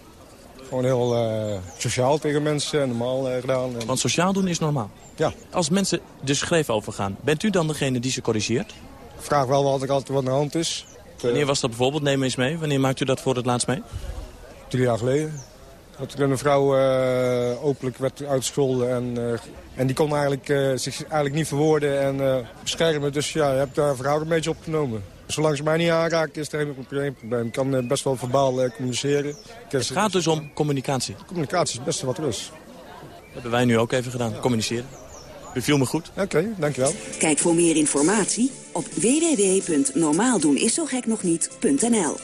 Gewoon heel uh, sociaal tegen mensen, normaal uh, gedaan. En... Want sociaal doen is normaal? Ja. Als mensen de schreef overgaan, bent u dan degene die ze corrigeert? Ik vraag wel altijd, altijd wat aan de hand is. Wanneer was dat bijvoorbeeld? Neem eens mee. Wanneer maakt u dat voor het laatst mee? Drie jaar geleden. Dat er een vrouw uh, openlijk werd uitgescholden. En, uh, en die kon eigenlijk, uh, zich eigenlijk niet verwoorden en beschermen. Dus ja, je hebt daar verhaal een beetje opgenomen. Zolang ze mij niet aanraken is er geen probleem. Ik kan best wel verbaal communiceren. Het gaat dus om communicatie? Communicatie is het beste wat er is. Dat hebben wij nu ook even gedaan, ja. communiceren. Beviel me goed. Oké, okay, dankjewel. Kijk voor meer informatie op www.normaaldoeniszogekknogniet.nl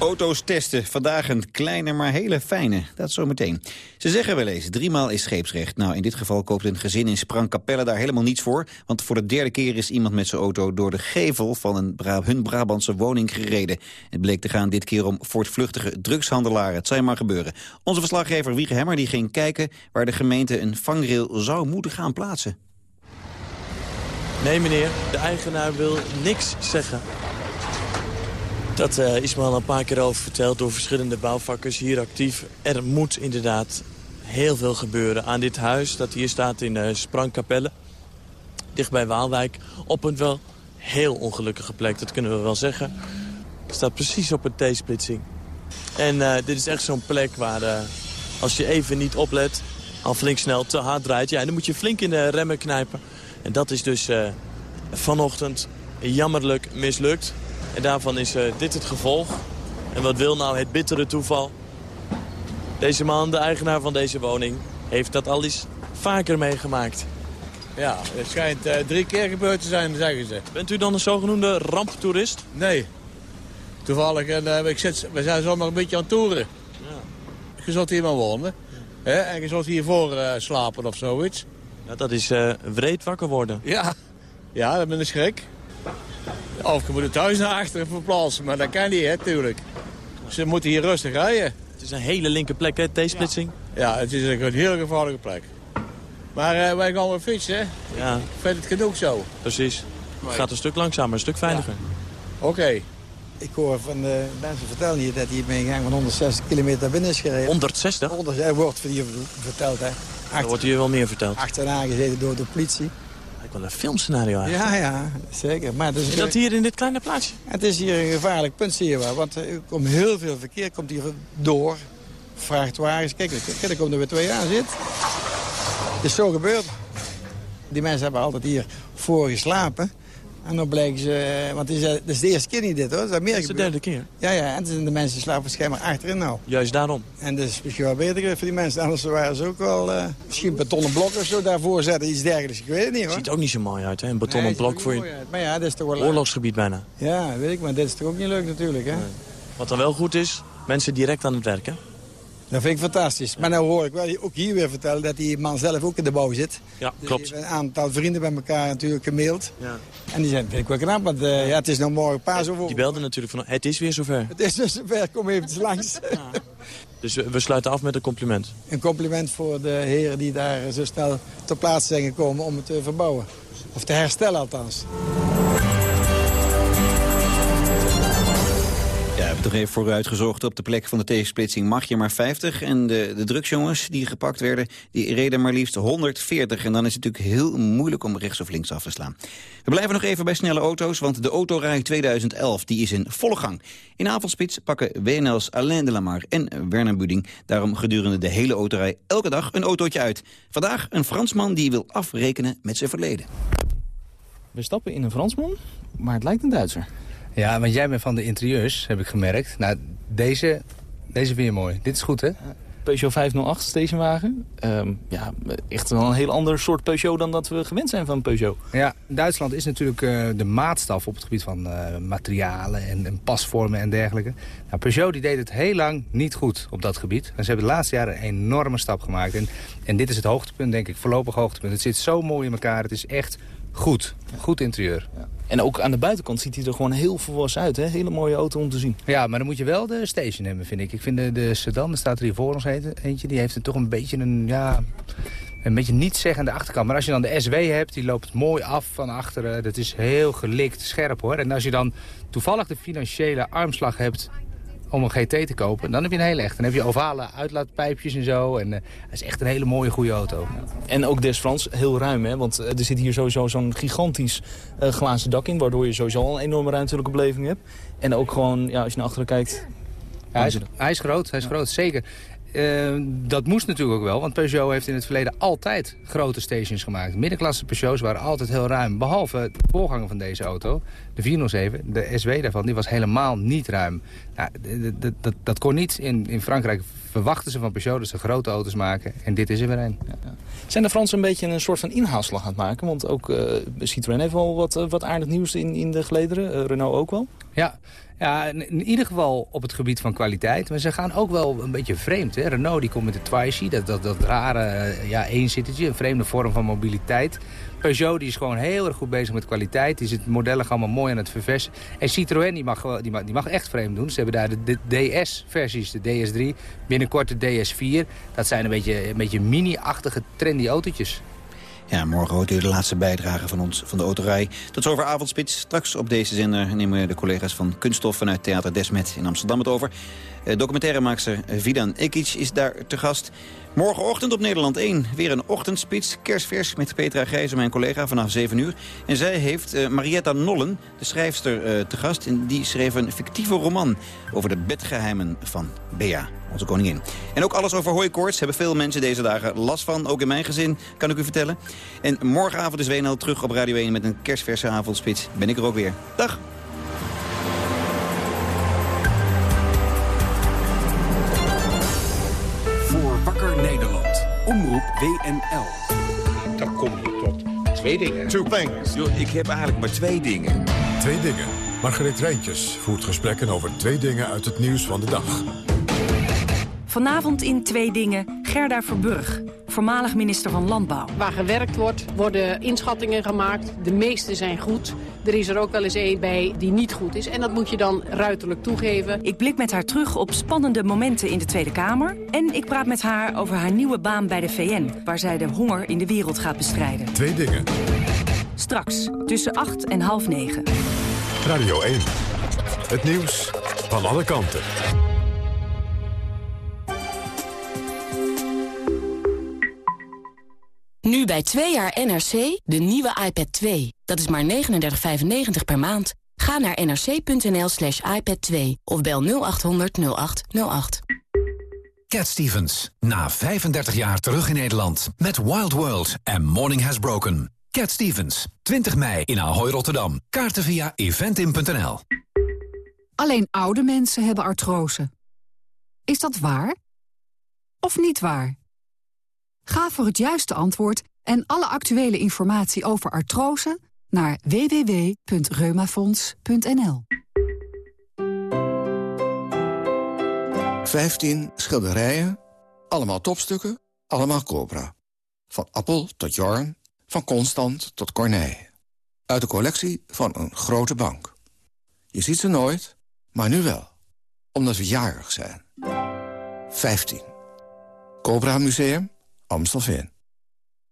Auto's testen. Vandaag een kleine, maar hele fijne. Dat zometeen. Ze zeggen wel eens, driemaal is scheepsrecht. Nou, in dit geval koopt een gezin in Sprangkapelle daar helemaal niets voor. Want voor de derde keer is iemand met zijn auto door de gevel van een hun Brabantse woning gereden. Het bleek te gaan dit keer om voortvluchtige drugshandelaren. Het zou maar gebeuren. Onze verslaggever Wiege Hemmer die ging kijken waar de gemeente een vangrail zou moeten gaan plaatsen. Nee meneer, de eigenaar wil niks zeggen. Dat uh, is me al een paar keer over verteld door verschillende bouwvakkers hier actief. Er moet inderdaad heel veel gebeuren aan dit huis dat hier staat in uh, Sprangkapelle. Dicht bij Waalwijk. Op een wel heel ongelukkige plek, dat kunnen we wel zeggen. Het staat precies op een T-splitsing. En uh, dit is echt zo'n plek waar als je even niet oplet... al flink snel te hard draait, ja, dan moet je flink in de remmen knijpen. En dat is dus vanochtend jammerlijk mislukt. En daarvan is uh, dit het gevolg. En wat wil nou het bittere toeval? Deze man, de eigenaar van deze woning, heeft dat al eens vaker meegemaakt. Ja, het schijnt uh, drie keer gebeurd te zijn, zeggen ze. Bent u dan een zogenoemde ramptoerist? Nee. Toevallig, en, uh, ik zit, we zijn zomaar een beetje aan het toeren. Ja. Je zult hier maar wonen. Hè? En je zult hiervoor uh, slapen of zoiets. Ja, dat is wreed wakker worden. Ja, ja dat ben een schrik. Of je moet het thuis naar achteren verplaatsen, maar dat kan niet, hè, tuurlijk. Ze moeten hier rustig rijden. Het is een hele linker plek, hè, T-splitsing? Ja. ja, het is een heel gevaarlijke plek. Maar uh, wij gaan weer fietsen, hè? Ja. Ik vind het genoeg zo. Precies. Het gaat een stuk langzamer, een stuk veiliger. Ja. Oké. Okay. Ik hoor van de mensen vertellen hier dat hij met een gang van 160 kilometer naar binnen is gereden. 160? 100, er wordt hier verteld, hè. Achter, er wordt hier wel meer verteld. Achterna gezeten door de politie. Lijkt wel een filmscenario eigenlijk. Ja, ja, zeker. Maar is dat hier in dit kleine plaatsje? Het is hier een gevaarlijk punt, zie je wel. Want er komt heel veel verkeer komt hier door. Vrachtwagens. Kijk, kijk er komt er weer twee aan zit. Het is zo gebeurd. Die mensen hebben altijd hier voor geslapen. En dan blijken ze... Want het is, het is de eerste keer niet dit, hoor. Dat is, dat is de derde keer? Ja, ja. En de mensen slapen schijnbaar achterin nou. Juist daarom? En dat is misschien wel beter voor die mensen. Anders waren ze ook wel... Uh, misschien betonnen blokken of zo daarvoor zetten. Iets dergelijks. Ik weet het niet, hoor. Ziet ook niet zo mooi uit, hè? Een betonnen nee, blok voor je... Maar ja, dat is toch wel... Oorlogsgebied bijna. Ja, weet ik. Maar dit is toch ook niet leuk natuurlijk, hè? Nee. Wat dan wel goed is, mensen direct aan het werken. Dat vind ik fantastisch. Maar nou hoor ik wel ook hier weer vertellen dat die man zelf ook in de bouw zit. Ja, dus klopt. Een aantal vrienden bij elkaar natuurlijk gemaild. Ja. En die zijn, vind ik wel knap, want uh, ja, het is nog morgen paas over. Die belden natuurlijk van, het is weer zover. Het is dus zover, kom even langs. Dus we, we, sluiten af met een compliment. Een compliment voor de heren die daar zo snel ter plaatse zijn gekomen om het te verbouwen. Of te herstellen althans. Toch even vooruitgezocht op de plek van de tegensplitsing mag je maar 50. En de, de drugsjongens die gepakt werden, die reden maar liefst 140. En dan is het natuurlijk heel moeilijk om rechts of links af te slaan. We blijven nog even bij snelle auto's, want de Autorij 2011 die is in volle gang. In avondspits pakken WNL's Alain de Lamar en Werner Buding... daarom gedurende de hele autorij elke dag een autootje uit. Vandaag een Fransman die wil afrekenen met zijn verleden. We stappen in een Fransman, maar het lijkt een Duitser. Ja, want jij bent van de interieurs, heb ik gemerkt. Nou, deze, deze vind je mooi. Dit is goed, hè? Peugeot 508 stationwagen. Um, ja, echt wel een heel ander soort Peugeot dan dat we gewend zijn van Peugeot. Ja, Duitsland is natuurlijk uh, de maatstaf op het gebied van uh, materialen en, en, pasvormen en dergelijke. Nou, Peugeot die deed het heel lang niet goed op dat gebied. En ze hebben de laatste jaren een enorme stap gemaakt. En, en dit is het hoogtepunt, denk ik, voorlopig hoogtepunt. Het zit zo mooi in elkaar. Het is echt goed. Goed interieur. Ja. En ook aan de buitenkant ziet hij er gewoon heel volwassen uit. Hè? Hele mooie auto om te zien. Ja, maar dan moet je wel de station hebben, vind ik. Ik vind de, de sedan, er staat er hier voor ons eentje... die heeft er toch een beetje een, ja, een beetje nietszeggende achterkant. Maar als je dan de SW hebt, die loopt mooi af van achteren. Dat is heel gelikt, scherp hoor. En als je dan toevallig de financiële armslag hebt om een GT te kopen, dan heb je een hele echt. Dan heb je ovale uitlaatpijpjes en zo. En uh, het is echt een hele mooie, goede auto. En ook des Frans heel ruim, hè? Want er zit hier sowieso zo'n gigantisch uh, glazen dak in... waardoor je sowieso al een enorme ruimtelijke beleving hebt. En ook gewoon, ja, als je naar achteren kijkt... Ja, hij, is, hij is groot, hij is ja. groot, zeker. Uh, dat moest natuurlijk ook wel, want Peugeot heeft in het verleden altijd grote stations gemaakt. Middenklasse Peugeots waren altijd heel ruim, behalve de voorganger van deze auto, de 407, de SW daarvan, die was helemaal niet ruim. Nou, dat, kon niet. In, in Frankrijk verwachten ze van Peugeot dat ze grote auto's maken en dit is er weer een. Ja. Zijn de Fransen een beetje een soort van inhaalslag aan het maken? Want ook uh, Citroën heeft wel wat, uh, wat aardig nieuws in, in de gelederen, Renault ook wel? Ja, ja, in ieder geval op het gebied van kwaliteit. Maar ze gaan ook wel een beetje vreemd. Hè? Renault die komt met de Twizy, dat, dat, dat rare ja, eenzittetje. Een vreemde vorm van mobiliteit. Peugeot die is gewoon heel erg goed bezig met kwaliteit. Die zit modellen allemaal mooi aan het verversen. En Citroën die mag, die mag, die mag echt vreemd doen. Ze hebben daar de, de DS-versies, de DS3. Binnenkort de DS4. Dat zijn een beetje, een beetje mini-achtige trendy autootjes. Ja, morgen hoort u de laatste bijdrage van ons, van de autorij. Tot zover avondspits. Straks op deze zender nemen de collega's van Kunststof vanuit Theater Desmet in Amsterdam het over. Uh, documentairemaakster Vidan Ekic is daar te gast. Morgenochtend op Nederland 1 weer een ochtendspits, kerstvers met Petra Gijzen, mijn collega, vanaf 7 uur. En zij heeft uh, Marietta Nollen, de schrijfster, uh, te gast. En die schreef een fictieve roman over de bedgeheimen van Bea, onze koningin. En ook alles over hooikoorts hebben veel mensen deze dagen last van. Ook in mijn gezin, kan ik u vertellen. En morgenavond is WNL terug op Radio 1 met een kerstverse avondspits. Ben ik er ook weer. Dag! Omroep WNL. Dan kom je tot twee dingen. Two things. Yo, ik heb eigenlijk maar twee dingen. Twee dingen. Margreet Rijntjes voert gesprekken over twee dingen uit het nieuws van de dag. Vanavond in Twee Dingen Gerda Verburg, voormalig minister van Landbouw. Waar gewerkt wordt, worden inschattingen gemaakt. De meeste zijn goed. Er is er ook wel eens één bij die niet goed is. En dat moet je dan ruiterlijk toegeven. Ik blik met haar terug op spannende momenten in de Tweede Kamer. En ik praat met haar over haar nieuwe baan bij de VN... waar zij de honger in de wereld gaat bestrijden. Twee dingen. Straks, tussen acht en half negen. Radio 1. Het nieuws van alle kanten. Nu bij 2 jaar NRC de nieuwe iPad 2. Dat is maar 39,95 per maand. Ga naar nrc.nl slash iPad 2 of bel 0800 0808. Cat Stevens, na 35 jaar terug in Nederland. Met Wild World en Morning Has Broken. Cat Stevens, 20 mei in Ahoy Rotterdam. Kaarten via eventim.nl. Alleen oude mensen hebben artrose. Is dat waar? Of niet waar? Ga voor het juiste antwoord en alle actuele informatie over artrose naar www.reumafonds.nl. 15 schilderijen, allemaal topstukken, allemaal Cobra. Van Appel tot Jorn, van Constant tot Corneille. Uit de collectie van een grote bank. Je ziet ze nooit, maar nu wel. Omdat we jarig zijn. 15. Cobra Museum, Amstelveen.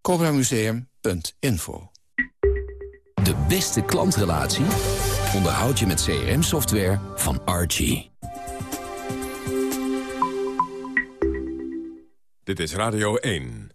CobraMuseum.info De beste klantrelatie onderhoud je met CRM-software van Archie. Dit is Radio 1.